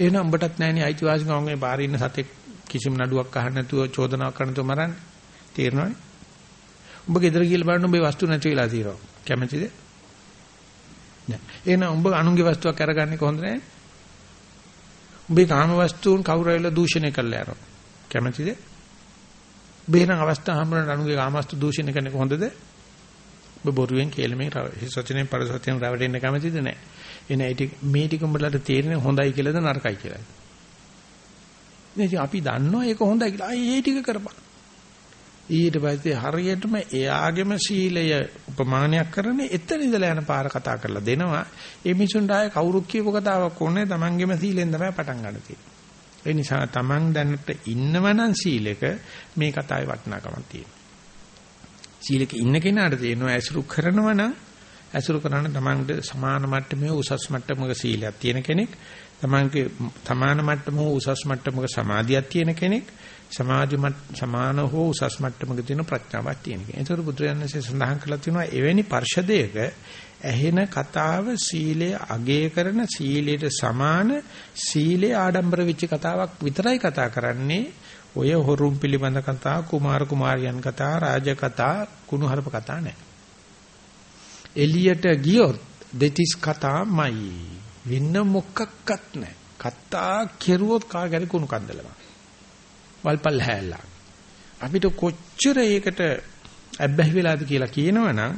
එහෙනම් උඹටත් නැහෙනේ අයිතිවාසිකම් මේ පාරේ ඉන්න සතෙක් කිසිම නඩුවක් අහන්න නැතුව චෝදනාවක් කරන්න නැතුව මරන්නේ. තේරෙනවද? උඹ ගෙදර ගිහලා බලන්න උඹේ වස්තු නැති වෙලා තියෙනවා. කැමතිද? නෑ. එහෙනම් උඹ අනුන්ගේ වස්තුවක් අරගන්නේ කොහොමද නැහැ? උඹේ කාම වස්තුන් කවුරු ඇවිල්ලා දූෂණය කරලා යනවා. කැමතිද? බේරන අවස්ථා හම්බුනට අනුගේ කාමස්තු දූෂණය කරන්නේ කොහොමද? ඔබ බොරුවෙන් කේලමෙන් හිසොචනෙන් පරසොචනෙන් රැවටෙන්න කැමතිද නැහැ. එන ඒ ටික මේ ටික උඹලට තේරෙන්නේ හොඳයි කියලාද නරකයි කියලාද? ඉතින් අපි දන්නවා ඒක හොඳයි කියලා. ආයේ ඒ ටික කරපන්. ඊට පස්සේ හරියටම එයාගේම සීලය උපමානයක් කරන්නේ එතන ඉඳලා යන පාර කතා කරලා දෙනවා. ඒ මිනිසුන්ට ආයේ කවුරුත් කියපු කතාවක් ඕනේ තමන්ගේම සීලෙන් තමයි පටන් ගන්න තියෙන්නේ. ඒ නිසා තමන් දැනට ඉන්නවනම් සීලෙක මේ කතාවේ වටිනාකමක් තියෙනවා. සීලෙක ඉන්න කෙනාට තේරෙනවා ඇසුරු කරනවා නම් ඇසුරු කරන තමන්ට සමාන මට්ටමේ උසස් මට්ටමක සීලයක් තියෙන කෙනෙක්. තමන්ගේ සමාන මට්ටමක උසස් මට්ටමක සමාධියක් තියෙන කෙනෙක්. සමාධි සමාන හෝ උසස් මට්ටමක තියෙන ප්‍රඥාවක් තියෙන කෙනෙක්. ඒතර බුදුරජාණන්සේ සඳහන් කළා තියෙනවා එවැනි පර්ෂදයක ඇහෙන කතාව සීලය අගය කරන සීලයට සමාන සීලේ ආඩම්බර වෙච්ච කතාවක් විතරයි කතා කරන්නේ. ඔය හොරුම් පිළිබඳ කතා කුමාර කුමාරියන් කතා රාජ කතා කුණුහරුප කතා නැහැ එළියට ගියොත් දෙතිස් කතාමයි වෙන මොකක්වත් නැහැ කතා කෙරුවොත් කාගරි කුණු කන්දලම වල්පල් හැල්ලා අපිට කොච්චර ඒකට ඇබ්බැහි වෙලාද කියලා කියනවනම්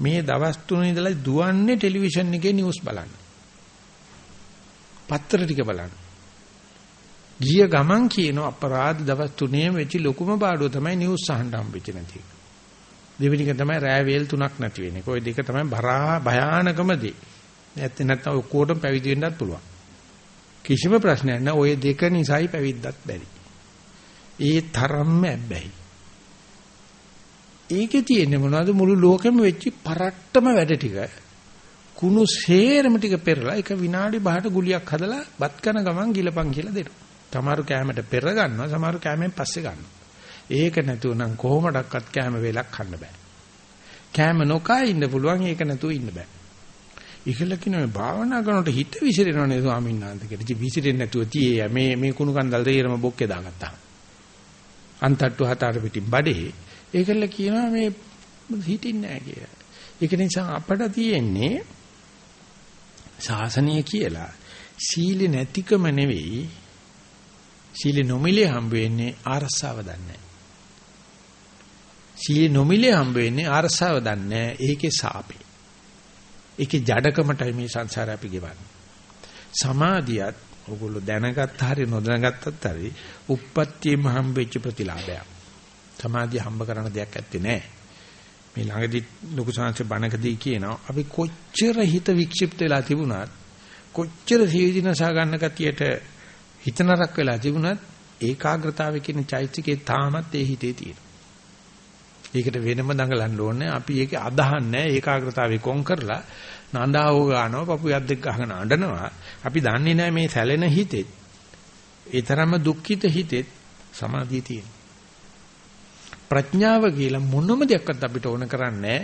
මේ දවස් තුනේ ඉඳලා දුවන්නේ ටෙලිවිෂන් එකේ නිවුස් බලන්න. පත්‍ර ටික බලන්න. ගිය ගමන් කියන අපරාධ දවස් තුනේම වෙච්ච ලොකුම පාඩුව තමයි නිවුස් අහන්න හම්බෙච්ච නැති එක. දෙවෙනි එක තමයි රෑ වේල් තුනක් නැති වෙන එක. ওই දෙක තමයි බරා භයානකම දේ. නැත්නම් නැත්නම් ඔක්කොටම පැවිදි වෙන්නත් පුළුවන්. කිසිම ප්‍රශ්නයක් නැහැ. ওই දෙක නිසායි පැවිද්දත් බැරි. ඒ තරම්ම ඇබ්බැහි. ඒකේ තියෙන්නේ මොනවද මුළු ලෝකෙම වෙච්ච පරට්ටම වැඩ ටික කුණු සේරම ටික පෙරලා එක විනාඩි 5ට ගුලියක් හදලා බත් කන ගමන් ගිලපන් කියලා දෙනවා. සමහරු කැමයට පෙර ගන්නවා සමහරු කැමෙන් පස්සේ ගන්නවා. ඒක නැතුව නම් කොහොමඩක්වත් කැම වේලක් කන්න බෑ. කැම නොකා ඉන්න පුළුවන් ඒක නැතුව ඉන්න බෑ. ඉකල කියන මේ භාවනා කරනකොට හිත විසිරෙනවනේ ස්වාමීන් වහන්සේ කියලා. ඉතින් විසිරෙන්නේ නැතුව තියේ මේ මේ කුණු කන්දල් දෙයරම බොක්කේ දාගත්තා. අන්තට්ටු හතර පිටින් බඩේ ඒකල කියනවා මේ හිටින්නේ නැහැ කියලා. ඒක නිසා අපට තියෙන්නේ ශාසනය කියලා සීල නැතිකම නෙවෙයි සීල නොමිලේ හම්බ වෙන්නේ ආරස්සාව දන්නේ සීල නොමිලේ හම්බ වෙන්නේ ආරස්සාව දන්නේ ඒකේ සාපේ ඒකේ ජඩකමටයි මේ සංසාරය අපි ගෙවන්නේ සමාධියත් ඔගොල්ලෝ දැනගත්ත හරි නොදැනගත්තත් හරි උප්පත්තියම හම්බෙච්ච ප්‍රතිලාභයක් සමාධිය හම්බ කරන දෙයක් ඇත්තේ නැහැ. මේ ළඟදි ලොකු සංහස බණකදී කියනවා අපි කොච්චර හිත වික්ෂිප්ත වෙලා තිබුණත් කොච්චර සීදීනසා ගන්න කතියට හිත නරක වෙලා තිබුණත් ඒකාග්‍රතාවය කියන චෛත්‍යකේ තාමත් ඒ හිතේ තියෙනවා. ඒකට වෙනම දඟලන්න ඕනේ. අපි ඒක අදහන්නේ ඒකාග්‍රතාවේ කොන් කරලා නන්දාව ගන්නවා, පපු යද්දෙක් ගහගෙන අඬනවා. අපි දන්නේ නැහැ මේ සැලෙන හිතෙත්, ඒ තරම්ම දුක්ඛිත හිතෙත් සමාධිය තියෙනවා. ප්‍රඥාව කියලා මොනම දෙයක්වත් අපිට ඕන කරන්නේ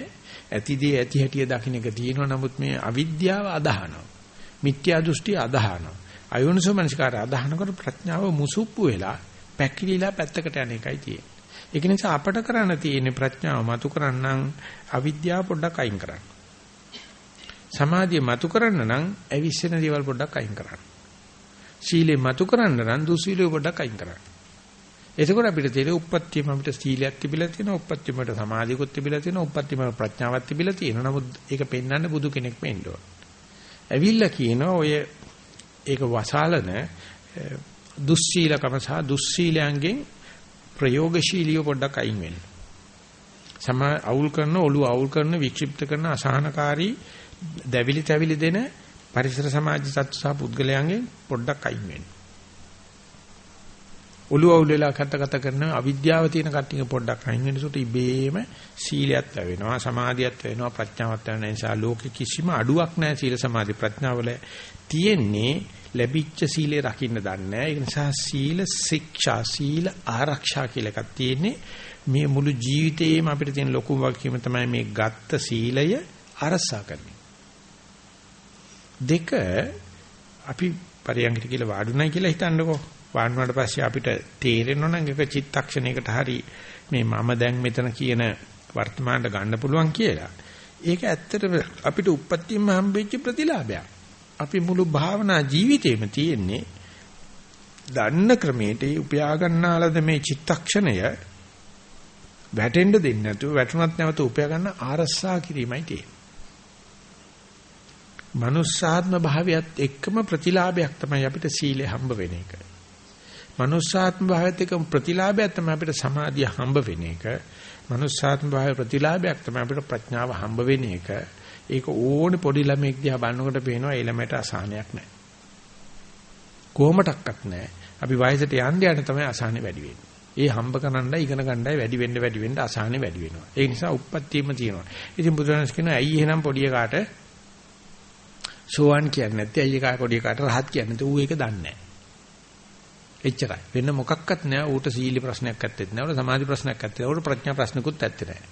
ඇතිදී ඇති හැටිය දකින්න එක තියෙනවා. නමුත් මේ අවිද්‍යාව අදහනවා. මිත්‍යා දෘෂ්ටි අදහනවා. අයෝනිසෝ මනසිකාරය අදහනකොට ප්‍රඥාව මුසුප්පු වෙලා පැකිලිලා පැත්තකට යන එකයි තියෙන්නේ. ඒක නිසා අපට කරන්න තියෙන්නේ ප්‍රඥාව මතු කරන්නම් අවිද්‍යාව පොඩ්ඩක් අයින් කරන්න සමාධිය මතු කරන්න නම් ඇවිස්සෙන දේවල් පොඩ්ඩක් අයින් කරන්න සීලේ මතු කරන්න නම් දුසීලේ පොඩ්ඩක් අයින් කරන්න එතකොට අපිට තේරෙන්නේ උප්පත්තියම අපිට සීලයක් තිබිලා තියෙනවා, උප්පත්තියම අපිට සමාධියකුත් තිබිලා තියෙනවා, උප්පත්තියම ප්‍රඥාවක් තිබිලා තියෙනවා. නමුත් ඒක පෙන්වන්න බුදු කෙනෙක් වෙන්න ඕන. ඇවිල්ලා කියනවා ඔය ඒක වසාලන දුස්සීලකම සහ දුස්සීලයන්ගෙන් ප්‍රයෝගශීලීව පොඩ්ඩක් අයින් වෙන්න. සම අවුල් කරන ඔළුව අවුල් කරන වික්ෂිප්ත කරන අසහනකාරී දැවිලි තැවිලි දෙන පරිසර සමාජ සත්‍ය සහ පුද්ගලයන්ගෙන් පොඩ්ඩක් අයින් වෙන්න. ඔළුව අවුල් වෙලා කත කත කරන අවිද්‍යාව තියෙන කට්ටිය පොඩ්ඩක් අයින් වෙනසොට ඉබේම සීලයක් ලැබෙනවා සමාධියක් ලැබෙනවා ප්‍රඥාවක් ලැබෙන නිසා ලෝකෙ කිසිම අඩුවක් නැහැ සීල සමාධි ප්‍රඥාවල තියෙන්නේ ලැබිච්ච සීලේ රකින්න දන්නේ ඒ නිසා සීල ශික්ෂා සීල ආරක්ෂා කියලා එකක් තියෙන්නේ මේ මුළු ජීවිතේම අපිට තියෙන ලොකුම වගකීම තමයි මේ ගත්ත සීලය අරසා කරන්නේ දෙක අපි පරියන්කට කියලා වාඩුණයි කියලා හිතන්නකෝ වාඩුණාට පස්සේ අපිට තේරෙනවා නම් එක චිත්තක්ෂණයකට හරි මේ මම දැන් මෙතන කියන වර්තමානට ගන්න පුළුවන් කියලා. ඒක ඇත්තටම අපිට උප්පත්තියම හම්බෙච්ච ප්‍රතිලාභයක්. අපි මුළු භාවනා ජීවිතේම තියෙන්නේ දන්න ක්‍රමයට උපයා ගන්නාලද මේ චිත්තක්ෂණය වැටෙන්න දෙන්නේ නැතුව වැටුණත් නැවත උපයා ගන්න ආරස්සා කිරීමයි තියෙන්නේ. මනුස්සාත්ම භාවයත් එක්කම ප්‍රතිලාභයක් තමයි අපිට සීලය හම්බ වෙන එක. මනුස්සාත්ම භාවයත් එක්කම ප්‍රතිලාභයක් තමයි අපිට සමාධිය හම්බ වෙන එක. මනුස්සාත්ම භාවය ප්‍රතිලාභයක් තමයි අපිට ප්‍රඥාව හම්බ වෙන එක. ඒක ඕනේ පොඩි ළමෙක් දිහා බලනකොට පේනවා ඒ ළමයට අසහනයක් නැහැ. කොහොමඩක්වත් නැහැ. අපි වයසට යන්න යන තමයි අසහනෙ වැඩි වෙන්නේ. ඒ හම්බ කරන්නයි ඉගෙන ගන්නයි වැඩි වෙන්න වැඩි වෙන්න අසහනෙ වැඩි වෙනවා. ඒ නිසා උප්පත්තියම තියෙනවා. ඉතින් බුදුරජාණන් කියනවා ඇයි එහෙනම් පොඩි එකාට සෝවන් කියන්නේ නැත්තේ ඇයි එකා පොඩි එකාට රහත් කියන්නේ නැත්තේ ඌ ඒක දන්නේ නැහැ. එච්චරයි. වෙන මොකක්වත් නෑ ඌට සීල ප්‍රශ්නයක් ඇත්තෙත් නෑ. ඌට සමාධි ප්‍රශ්නයක් ඇත්තෙත් නෑ. ඌට ප්‍රඥා ප්‍රශ්නකුත් ඇත්තේ නෑ.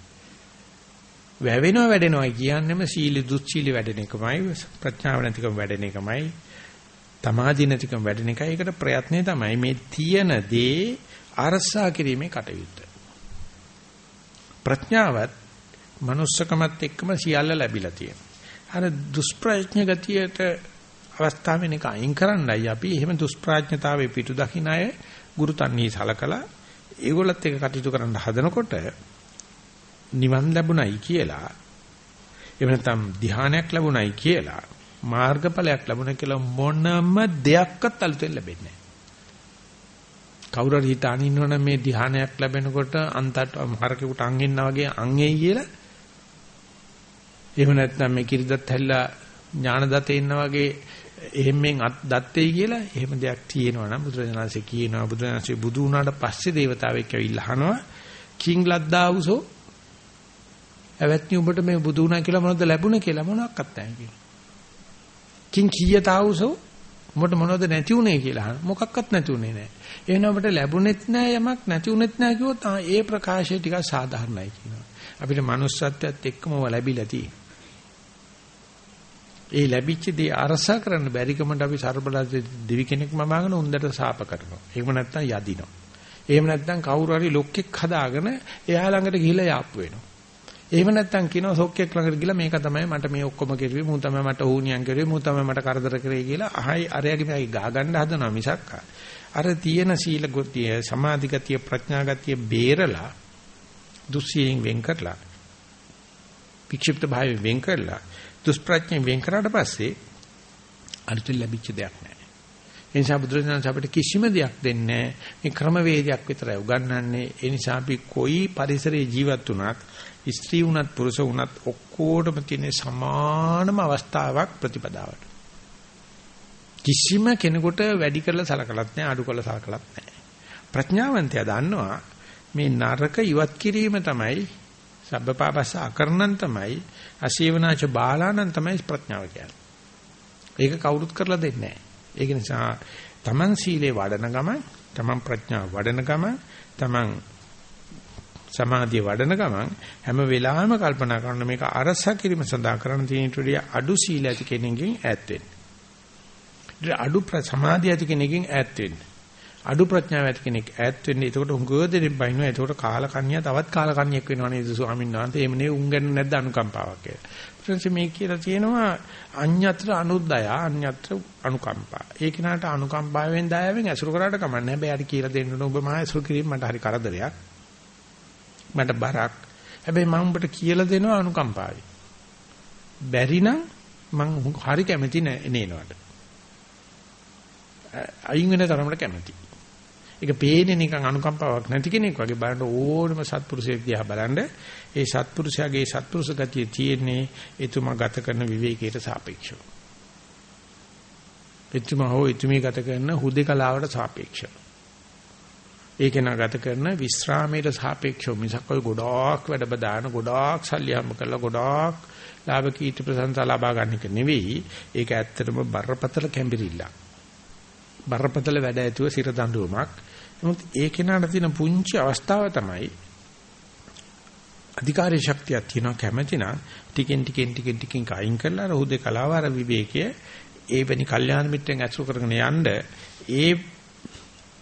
වැවෙනවා වැඩෙනවා කියන්නේම සීල දුස්සීල වැඩෙන එකමයි ප්‍රඥාව නැතිකම වැඩෙන එකමයි තමාදි නැතිකම වැඩෙන එකයි. ඒකට ප්‍රයත්නය තමයි මේ තියෙන දේ අරසා කිරීමේ කටයුත්ත. ප්‍රඥාවත් manussකමත් එක්කම සියල්ල ලැබිලා තියෙනවා. අර දුෂ්ප්‍රඥ ගතියට අවස්ථාවෙන් එක අයින් කරන්නයි අපි එහෙම දුෂ්ප්‍රඥතාවයේ පිටු දකින්න අය ගුරු තන්නේ සලකලා ඒගොල්ලත් එක කටයුතු කරන්න හදනකොට නිවන් ලැබුණයි කියලා. එහෙම නැත්නම් ධ්‍යානයක් ලැබුණයි කියලා මාර්ගඵලයක් ලැබුණ කියලා මොනම දෙයක්වත් අලුතෙන් ලැබෙන්නේ නැහැ. කවුරු හරි හිතාන ඉන්නවනම් මේ ධ්‍යානයක් ලැබෙනකොට අන්තට හරකෙකුට අංගෙන්නා වගේ අංගෙයි කියලා. එහෙම නැත්නම් මේ කිරිදත් හැල්ලා ඥානදතේ ඉන්න වගේ එහෙම්ෙන් දත්තේ කියලා එහෙම දෙයක් තියෙනවා නම් බුදුරජාණන්සේ කියනවා. බුදුරජාණන්සේ බුදු වුණාට පස්සේ దేవතාවෙක් ඇවිල්ලා අහනවා කිං ලද්දාවුසෝ ඇවැත්නි උඹට මේ බුදු වුණා කියලා මොනවද ලැබුණේ කියලා මොනවත් නැහැ කියලා කිං කීයතාවුසෝ උඹට මොනවද නැති උනේ කියලා අහන මොකක්වත් නැති උනේ නැහැ එහෙනම් අපිට ලැබුණෙත් නැහැ යමක් නැති උනේත් නැහැ කිව්වොත් ඒ ප්‍රකාශය ටිකක් සාධාරණයි කියනවා අපිට manussත්වයට එක්කම ලැබිලා තියෙන්නේ ඒ ලැබිච්ච දේ අරසා කරන්න බැරි කමට අපි ਸਰබලද දෙවි කෙනෙක් මවාගෙන උන්දට සාප කරනවා. එහෙම නැත්නම් යදිනවා. එහෙම නැත්නම් කවුරු හරි ලොක්ෙක් හදාගෙන එයා ළඟට ගිහිල්ලා යාප්පු වෙනවා. එහෙම නැත්නම් කියනවා සොක්කෙක් ළඟට ගිහිල්ලා මේක තමයි මට මේ ඔක්කොම කෙරුවේ මූ තමයි මට ඕනියන් කෙරුවේ මූ තමයි මට කරදර කරේ කියලා අහයි අරයාගේ මේ ගා ගන්න හදනවා මිසක් අර තියෙන සීල ගතිය සමාධි ගතිය ප්‍රඥා ගතිය බේරලා දුස්සියෙන් වෙන් කරලා වික්ෂිප්ත භාවයෙන් වෙන් කරලා දුෂ්ප්‍රඥයෙන් වෙන් කරාට පස්සේ අලුතින් ලැබිච්ච දෙයක් නැහැ. ඒ නිසා බුදුරජාණන් අපිට කිසිම දෙයක් දෙන්නේ මේ ක්‍රමවේදයක් විතරයි උගන්වන්නේ. ඒ නිසා අපි කොයි පරිසරයේ ජීවත් වුණත් ස්ත්‍රී වුණත් පුරුෂ වුණත් ඔක්කොටම තියෙන සමානම අවස්ථාවක් ප්‍රතිපදාවට. කිසිම කෙනෙකුට වැඩි කරලා සලකලත් නැහැ අඩු කරලා සලකලත් නැහැ. ප්‍රඥාවන්තයා දන්නවා මේ නරක ඉවත් කිරීම තමයි සබ්බපාපස්ස අකරණන් තමයි අසීවනාච බාලානන් තමයි ප්‍රඥාව කියන්නේ. ඒක කවුරුත් කරලා දෙන්නේ නැහැ. ඒක නිසා Taman සීලේ වඩන ගම, Taman ප්‍රඥාව වඩන ගම, Taman සමාධිය වඩන ගමන් හැම වෙලාවෙම කල්පනා කරන මේක අරස කිරීම සඳහා කරන තියෙනටදී අඩු සීල ඇති කෙනෙක්ගෙන් ඈත් වෙන්න. අඩු සමාධිය ඇති කෙනෙක්ගෙන් ඈත් වෙන්න. අඩු ප්‍රඥාව ඇති කෙනෙක් ඈත් වෙන්නේ. එතකොට උංගෝ දෙනෙක් බයිනවා. එතකොට කාලකන්‍යා තවත් කාලකන්‍යෙක් වෙනවා නේද ස්වාමීන් වහන්සේ. එමනේ උන් ගැන නැද්ද අනුකම්පාවක් කියලා. ඊට මේ කියලා තියෙනවා අඤ්ඤත්‍ර අනුද්දය අඤ්ඤත්‍ර අනුකම්පා. ඒ කෙනාට අනුකම්පාවෙන් දයාවෙන් ඇසුරු කරාට කමන්නේ. හැබැයි හරි කියලා දෙන්න ඕන ඔබ මා ඇසුරු කිරීම මට හරි කරදරයක්. මට බරක්. හැබැයි මම උඹට කියලා දෙනවා අනුකම්පාවයි. බැරි නම් මං හරි කැමති නේනවට. අයින් වෙන තරමට කැමති. ඒක පේන්නේ නිකන් අනුකම්පාවක් නැති කෙනෙක් වගේ බලන්න ඕනම සත්පුරුෂයෙක් දිහා බලන්න ඒ සත්පුරුෂයාගේ සත්පුරුෂ ගතිය තියෙන්නේ එතුමා ගත කරන විවේකයට සාපේක්ෂව. එතුමා හෝ එතුමී ගත කරන හුදේකලාවට සාපේක්ෂව. ඒක නගත කරන විස්රාමයේ සාපේක්ෂව මිසක් ඔය ගොඩාක් වැඩ බදාන ගොඩාක් සල්ලි හම්බ කරලා ගොඩාක් ලාභ කීර්ති ප්‍රශංසා ලබා ගන්න එක නෙවෙයි. ඒක ඇත්තටම බරපතල කැම්බිරිල්ලක්. බරපතල වැඩ ඇතුව සිර දඬුවමක්. නමුත් ඒ කෙනාට තියෙන පුංචි අවස්ථාව තමයි අධිකාරී ශක්තියක් තියෙනවා කැමැති නම් ටිකෙන් ටිකෙන් ටිකෙන් ටිකෙන් අයින් කරලා අර හුදේ කලාව අර විවේකයේ ඒ වෙනි කල්යාණ මිත්‍රෙන් ඇසුරු කරගෙන යන්න ඒ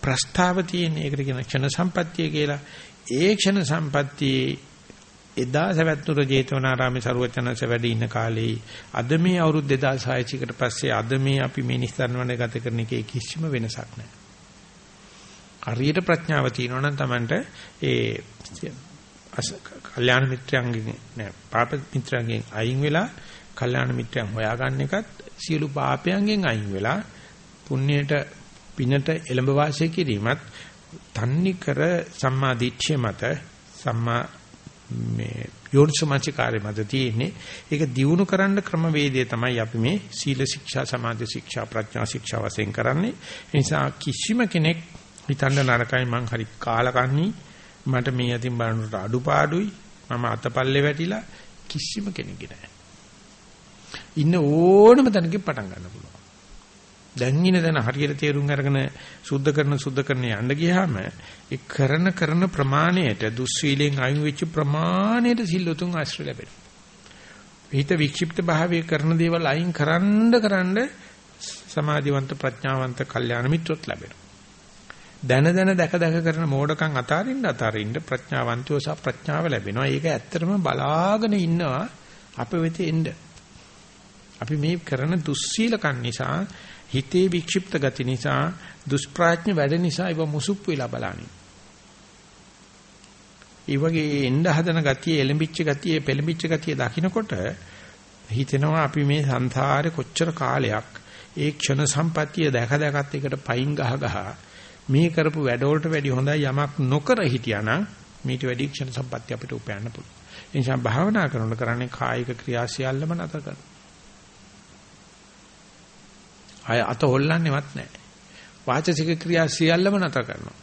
ප්‍රස්තාව තියෙන ඒකට කියන ක්ෂණ සම්පත්තිය කියලා ඒ ක්ෂණ සම්පත්තියේ එදා සවැත්නුර ජේතවනාරාමේ සරුවචනanse වැඩ ඉන්න කාලේ අද මේ අවුරුදු 2600 කට පස්සේ අද මේ අපි මේ නිස්තරණ වන ගත කරන එකේ කිසිම වෙනසක් නැහැ. හරියට ප්‍රඥාව තියෙනවා නම් Tamanට ඒ කල්යාණ මිත්‍රයන්ගෙන් නෑ පාප මිත්‍රයන්ගෙන් අයින් වෙලා කල්යාණ මිත්‍රයන් හොයාගන්න එකත් සියලු පාපයන්ගෙන් අයින් වෙලා පුණ්‍යයට පිනට එළඹ වාසය කිරීමත් තන්නි කර සම්මා දිට්ඨිය මත සම්මා මේ යෝනිසමංචකාරය මත තියෙන්නේ. ඒක දියුණු කරන්න ක්‍රමවේදය තමයි අපි මේ සීල ශික්ෂා සමාධි ශික්ෂා ප්‍රඥා ශික්ෂා වශයෙන් කරන්නේ. ඒ නිසා කිසිම කෙනෙක් හිතන්න නරකයි මං හරි කාලකන්ණී මට මේ අතින් බලනකොට අඩුපාඩුයි මම අතපල්ලේ වැටිලා කිසිම කෙනෙක් නෑ. ඉන්න ඕනම තැනකින් පටන් ගන්න පුළුවන්. දැන් ඉන දැන හරියට තේරුම් අරගෙන සුද්ධ කරන සුද්ධ කරන යන්න ගියාම ඒ කරන කරන ප්‍රමාණයට දුස්සීලෙන් අයින් වෙච්ච ප්‍රමාණයට සිල්ලුතුන් ආශ්‍රය ලැබෙනවා. හිත වික්ෂිප්ත භාවයේ කරන දේවල් අයින් කරන්න කරන්න සමාධිවන්ත ප්‍රඥාවන්ත කල්යාණ මිත්‍රොත් ලැබෙනවා. දැන දැන දැක දැක කරන මෝඩකම් අතාරින්න අතාරින්න ප්‍රඥාවන්තයෝ සහ ප්‍රඥාව ලැබෙනවා. ඒක ඇත්තටම බලාගෙන ඉන්නවා අප වෙත එන්න. අපි මේ කරන දුස්සීලකම් නිසා හිතේ වික්ෂිප්ත ගති නිසා දුෂ්ප්‍රඥ වැඩ නිසා ඒව මුසුප්පු වෙලා බලන්නේ. ඒ වගේ එන්න හදන ගතිය එලඹිච්ච ගතිය පෙළඹිච්ච ගතිය දකින්නකොට හිතෙනවා අපි මේ සංසාරේ කොච්චර කාලයක් ඒ ක්ෂණ සම්පත්තිය දැක දැකත් එකට පයින් ගහ ගහ මේ කරපු වැඩවලට වැඩි හොඳයි යමක් නොකර හිටියානම් මීට වැඩි ක්ෂණ සම්පත්‍ය අපිට උපයන්න පුළුවන්. ඒ නිසා භාවනා කරනකොට කරන්නේ කායික ක්‍රියා සියල්ලම නැතර කරනවා. අය අත හොල්ලන්නේවත් නැහැ. වාචසික ක්‍රියා සියල්ලම නැතර කරනවා.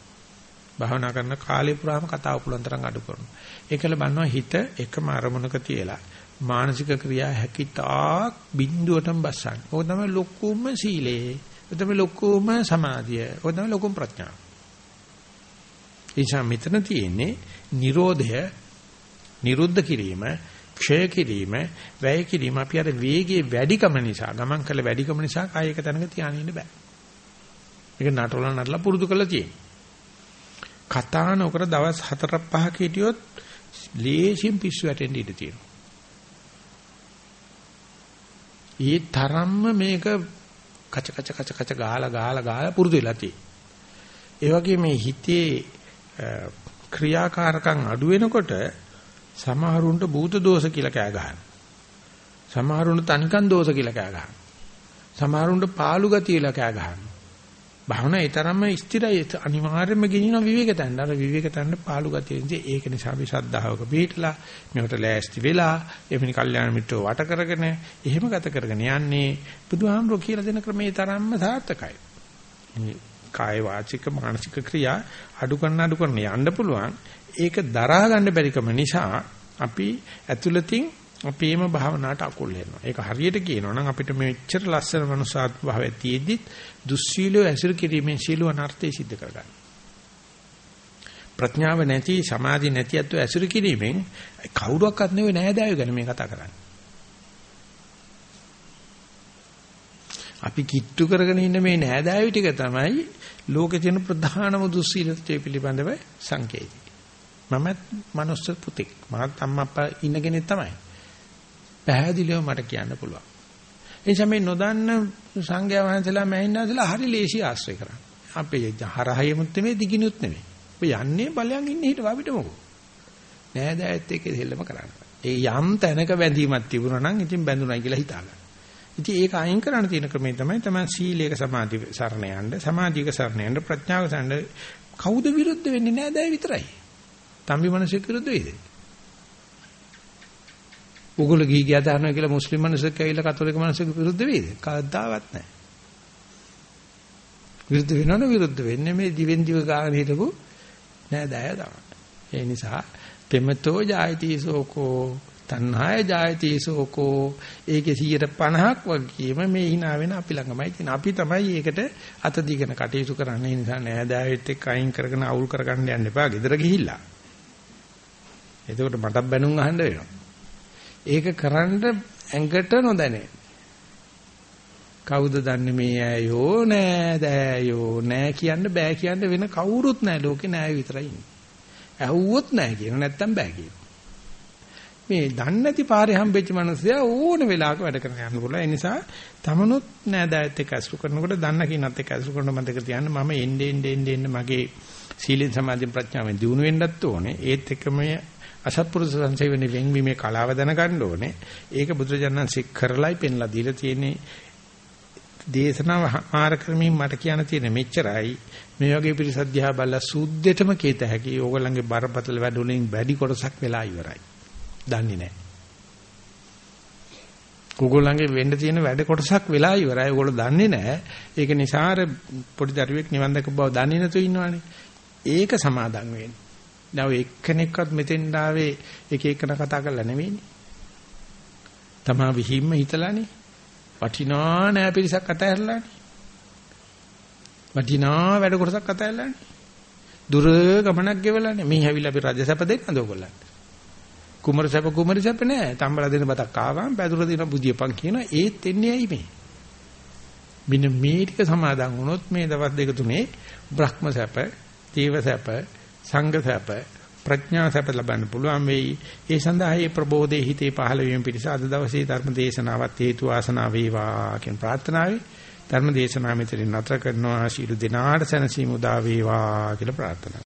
භාවනා කරන කාලේ පුරාම කතාව පුළුවන් තරම් අඩු කරනවා. ඒකල බන්නවා හිත එකම අරමුණක තියලා මානසික ක්‍රියා හැකිතාක් බිඳුවටම බස්සන්න. ඕක තමයි ලොකුම සීලේ. ඔය තමයි ලොකුම සමාධිය. ඔය තමයි ලොකුම ප්‍රඥාව. එනිසා මෙතන තියෙන්නේ Nirodha නිරුද්ධ කිරීම, ක්ෂය කිරීම, වැය කිරීම අපි අර වේගයේ වැඩිකම නිසා, ගමන් කළ වැඩිකම නිසා කායයක තැනක තියාගෙන ඉන්න බෑ. මේක නටවල නටලා පුරුදු කරලා තියෙන්නේ. කතා නොකර දවස් 4ක් 5ක් හිටියොත් ලේසියෙන් පිස්සු වැටෙන්න ඉඩ තියෙනවා. ඒ තරම්ම මේක කච කච කච කච ගාලා ගාලා ගාලා පුරුදු වෙලා තියෙන්නේ. ඒ වගේ මේ හිතේ ක්‍රියාකාරකම් අඩු වෙනකොට සමහරුන්ට භූත දෝෂ කියලා කෑ ගහනවා. සමහරුන්ට තනිකන් දෝෂ කියලා කෑ ගහනවා. සමහරුන්ට පාළු ගතියලා කෑ ගහනවා. භාවනා ඒ තරම්ම ස්ථිරයි අනිවාර්යයෙන්ම ගෙනින විවේක තැන්න. අර විවේක තැන්න පාළු ගතියෙන්දී ඒක නිසා අපි ශ්‍රද්ධාවක පිළිట్లా මේකට ලෑස්ති වෙලා එවැනි කල්යාණ මිත්‍රව වට කරගෙන එහෙම ගත කරගෙන යන්නේ බුදුහාමුදුරුවෝ කියලා දෙන ක්‍රමේ තරම්ම සාර්ථකයි. මේ කාය වාචික මානසික ක්‍රියා අඩු කරන අඩු කරන යන්න පුළුවන්. ඒක දරා ගන්න බැරිකම නිසා අපි ඇතුළතින් අපේම භාවනාවට අකුල් වෙනවා. ඒක හරියට කියනවා නම් අපිට මෙච්චර ලස්සන මනුසාත්ම භාවය තියෙද්දිත් දුස්සීලෝ ඇසුරු කිරීමෙන් සීල අනර්ථය සිද්ධ කරගන්න. ප්‍රඥාව නැති සමාධි නැති අත්ව ඇසුරු කිරීමෙන් කවුරක්වත් නෙවෙයි නෑදෑයෝ ගැන මේ කතා කරන්නේ. අපි කිට්ටු කරගෙන ඉන්න මේ නෑදෑයෝ ටික තමයි ලෝකේ තියෙන ප්‍රධානම දුස්සීලත්වයේ පිළිබඳව සංකේතය. මමත් මනුස්ස පුතෙක්. මහත් අම්මා අප්පා ඉන්න කෙනෙක් තමයි. පැහැදිලිව මට කියන්න පුළුවන්. ඒ නිසා මේ නොදන්න සංඝයා වහන්සේලා මෑණින්නාසලා හරි ලේසි ආශ්‍රය කරන්නේ. අපේ හරහයෙමුත් නෙමෙයි දිගිනුත් නෙමෙයි. ඔය යන්නේ බලයන් ඉන්නේ හිට අපිට මොකෝ. නෑදෑයත් එක්ක දෙල්ලම කරන්න. ඒ යම් තැනක බැඳීමක් තිබුණා නම් ඉතින් බැඳුනයි කියලා හිතාගන්න. ඉතින් ඒක අයින් කරන්න තියෙන ක්‍රමය තමයි තමයි සීලයක සමාධි සරණ යන්න, සමාධියක සරණ යන්න, ප්‍රඥාවක සරණ කවුද විරුද්ධ වෙන්නේ නෑදෑය විතරයි. තම්බි මිනිස්සු විරුද්ධ වෙයිද? උගල ගිහි ගියා දානවා කියලා මුස්ලිම් මිනිස්සුක් ඇවිල්ලා කතෝලික මිනිස්සුක විරුද්ධ වෙයිද? කවදාවත් නැහැ. විරුද්ධ වෙනවනේ විරුද්ධ වෙන්නේ මේ දිවෙන් දිව ගාන හිටපු නෑ දෑ තමයි. ඒ නිසා පෙමතෝ ජායති සෝකෝ තණ්හාය ජායති සෝකෝ ඒකේ 150ක් වගේම මේ hina වෙන අපි ළඟමයි තියෙන. අපි තමයි ඒකට අත දීගෙන කටයුතු කරන්නේ. ඒ නිසා නෑදෑයෙත් එක්ක අයින් කරගෙන අවුල් කරගන්න යන්න එපා. ගෙදර ගිහිල්ලා. එතකොට මටත් බැනුම් අහන්න වෙනවා. ඒක කරන්න ඇඟට නොදැනේ. කවුද දන්නේ මේ ඇයෝ නෑ දෑයෝ නෑ කියන්න බෑ කියන්න වෙන කවුරුත් නෑ ලෝකේ නෑ විතරයි ඉන්නේ. ඇහුවොත් නෑ කියන නැත්තම් බෑ කියන. මේ දන්නේ නැති පාරේ හම්බෙච්ච මනුස්සයා ඕන වෙලාවක වැඩ කරන්න යන්න පුළුවන්. ඒ නිසා තමනුත් නෑ දෑයත් එක්ක අසුරු කරනකොට දන්න කිනත් එක්ක අසුරු කරන මතක තියාගන්න මම එන්නේ එන්නේ එන්නේ මගේ සීලෙන් සමාධියෙන් ප්‍රඥාවෙන් දිනු වෙන්නත් ඕනේ. ඒත් එක්කම අසත්පුරුෂ සංසේවනේ වෙන්වීමේ කලාව දැනගන්න ඕනේ. ඒක බුදුරජාණන් සික් කරලයි පෙන්ලා දීලා තියෙන්නේ. දේශනාව ආර ක්‍රමයෙන් මට කියන්න තියෙන මෙච්චරයි මේ වගේ පිරිසක් දිහා බලලා සුද්ධෙටම කීත හැකි ඕගොල්ලන්ගේ බරපතල වැඩ වලින් වැඩි කොටසක් වෙලා ඉවරයි. දන්නේ නැහැ. ඕගොල්ලන්ගේ වෙන්න තියෙන වැඩ කොටසක් වෙලා ඉවරයි. ඕගොල්ලෝ දන්නේ නැහැ. ඒක නිසා අර පොඩි දරුවෙක් නිවන් දැක බව දන්නේ නැතුව ඉන්නවනේ. ඒක සමාදම් වෙන්න. දැන් එක්කෙනෙක්වත් මෙතෙන් ආවේ එක එකන කතා කරලා නෙවෙයිනේ. තමා විහිම්ම හිතලානේ. වටිනා නෑ පිරිසක් අතහැරලානේ. වටිනා වැඩ කොටසක් අතහැරලානේ. දුර ගමනක් ගෙවලානේ. මේ හැවිලා අපි රජසැප දෙන්නද ඔයගොල්ලන්ට? කුමර සැප කුමරි සැප නෑ. තම්බලා දෙන බතක් ආවම පැදුර දින බුදියපන් කියන ඒත් එන්නේ ඇයි මේ? මෙන්න මේ ටික සමාදන් වුණොත් මේ දවස් දෙක තුනේ බ්‍රහ්ම සැප, තීව සැප, සංඝ සැප, ප්‍රඥා සැප ලබන්න පුළුවන් වෙයි. ඒ සඳහා මේ ප්‍රබෝධයේ හිතේ පහළ වීම පිණිස අද දවසේ ධර්ම දේශනාවත් හේතු ආසනාව වේවා කියන ප්‍රාර්ථනාවයි ධර්ම දේශනාව මෙතනින් නතර කරනවා. ශීල දිනාට සැනසීම උදා වේවා කියලා ප්‍රාර්ථනා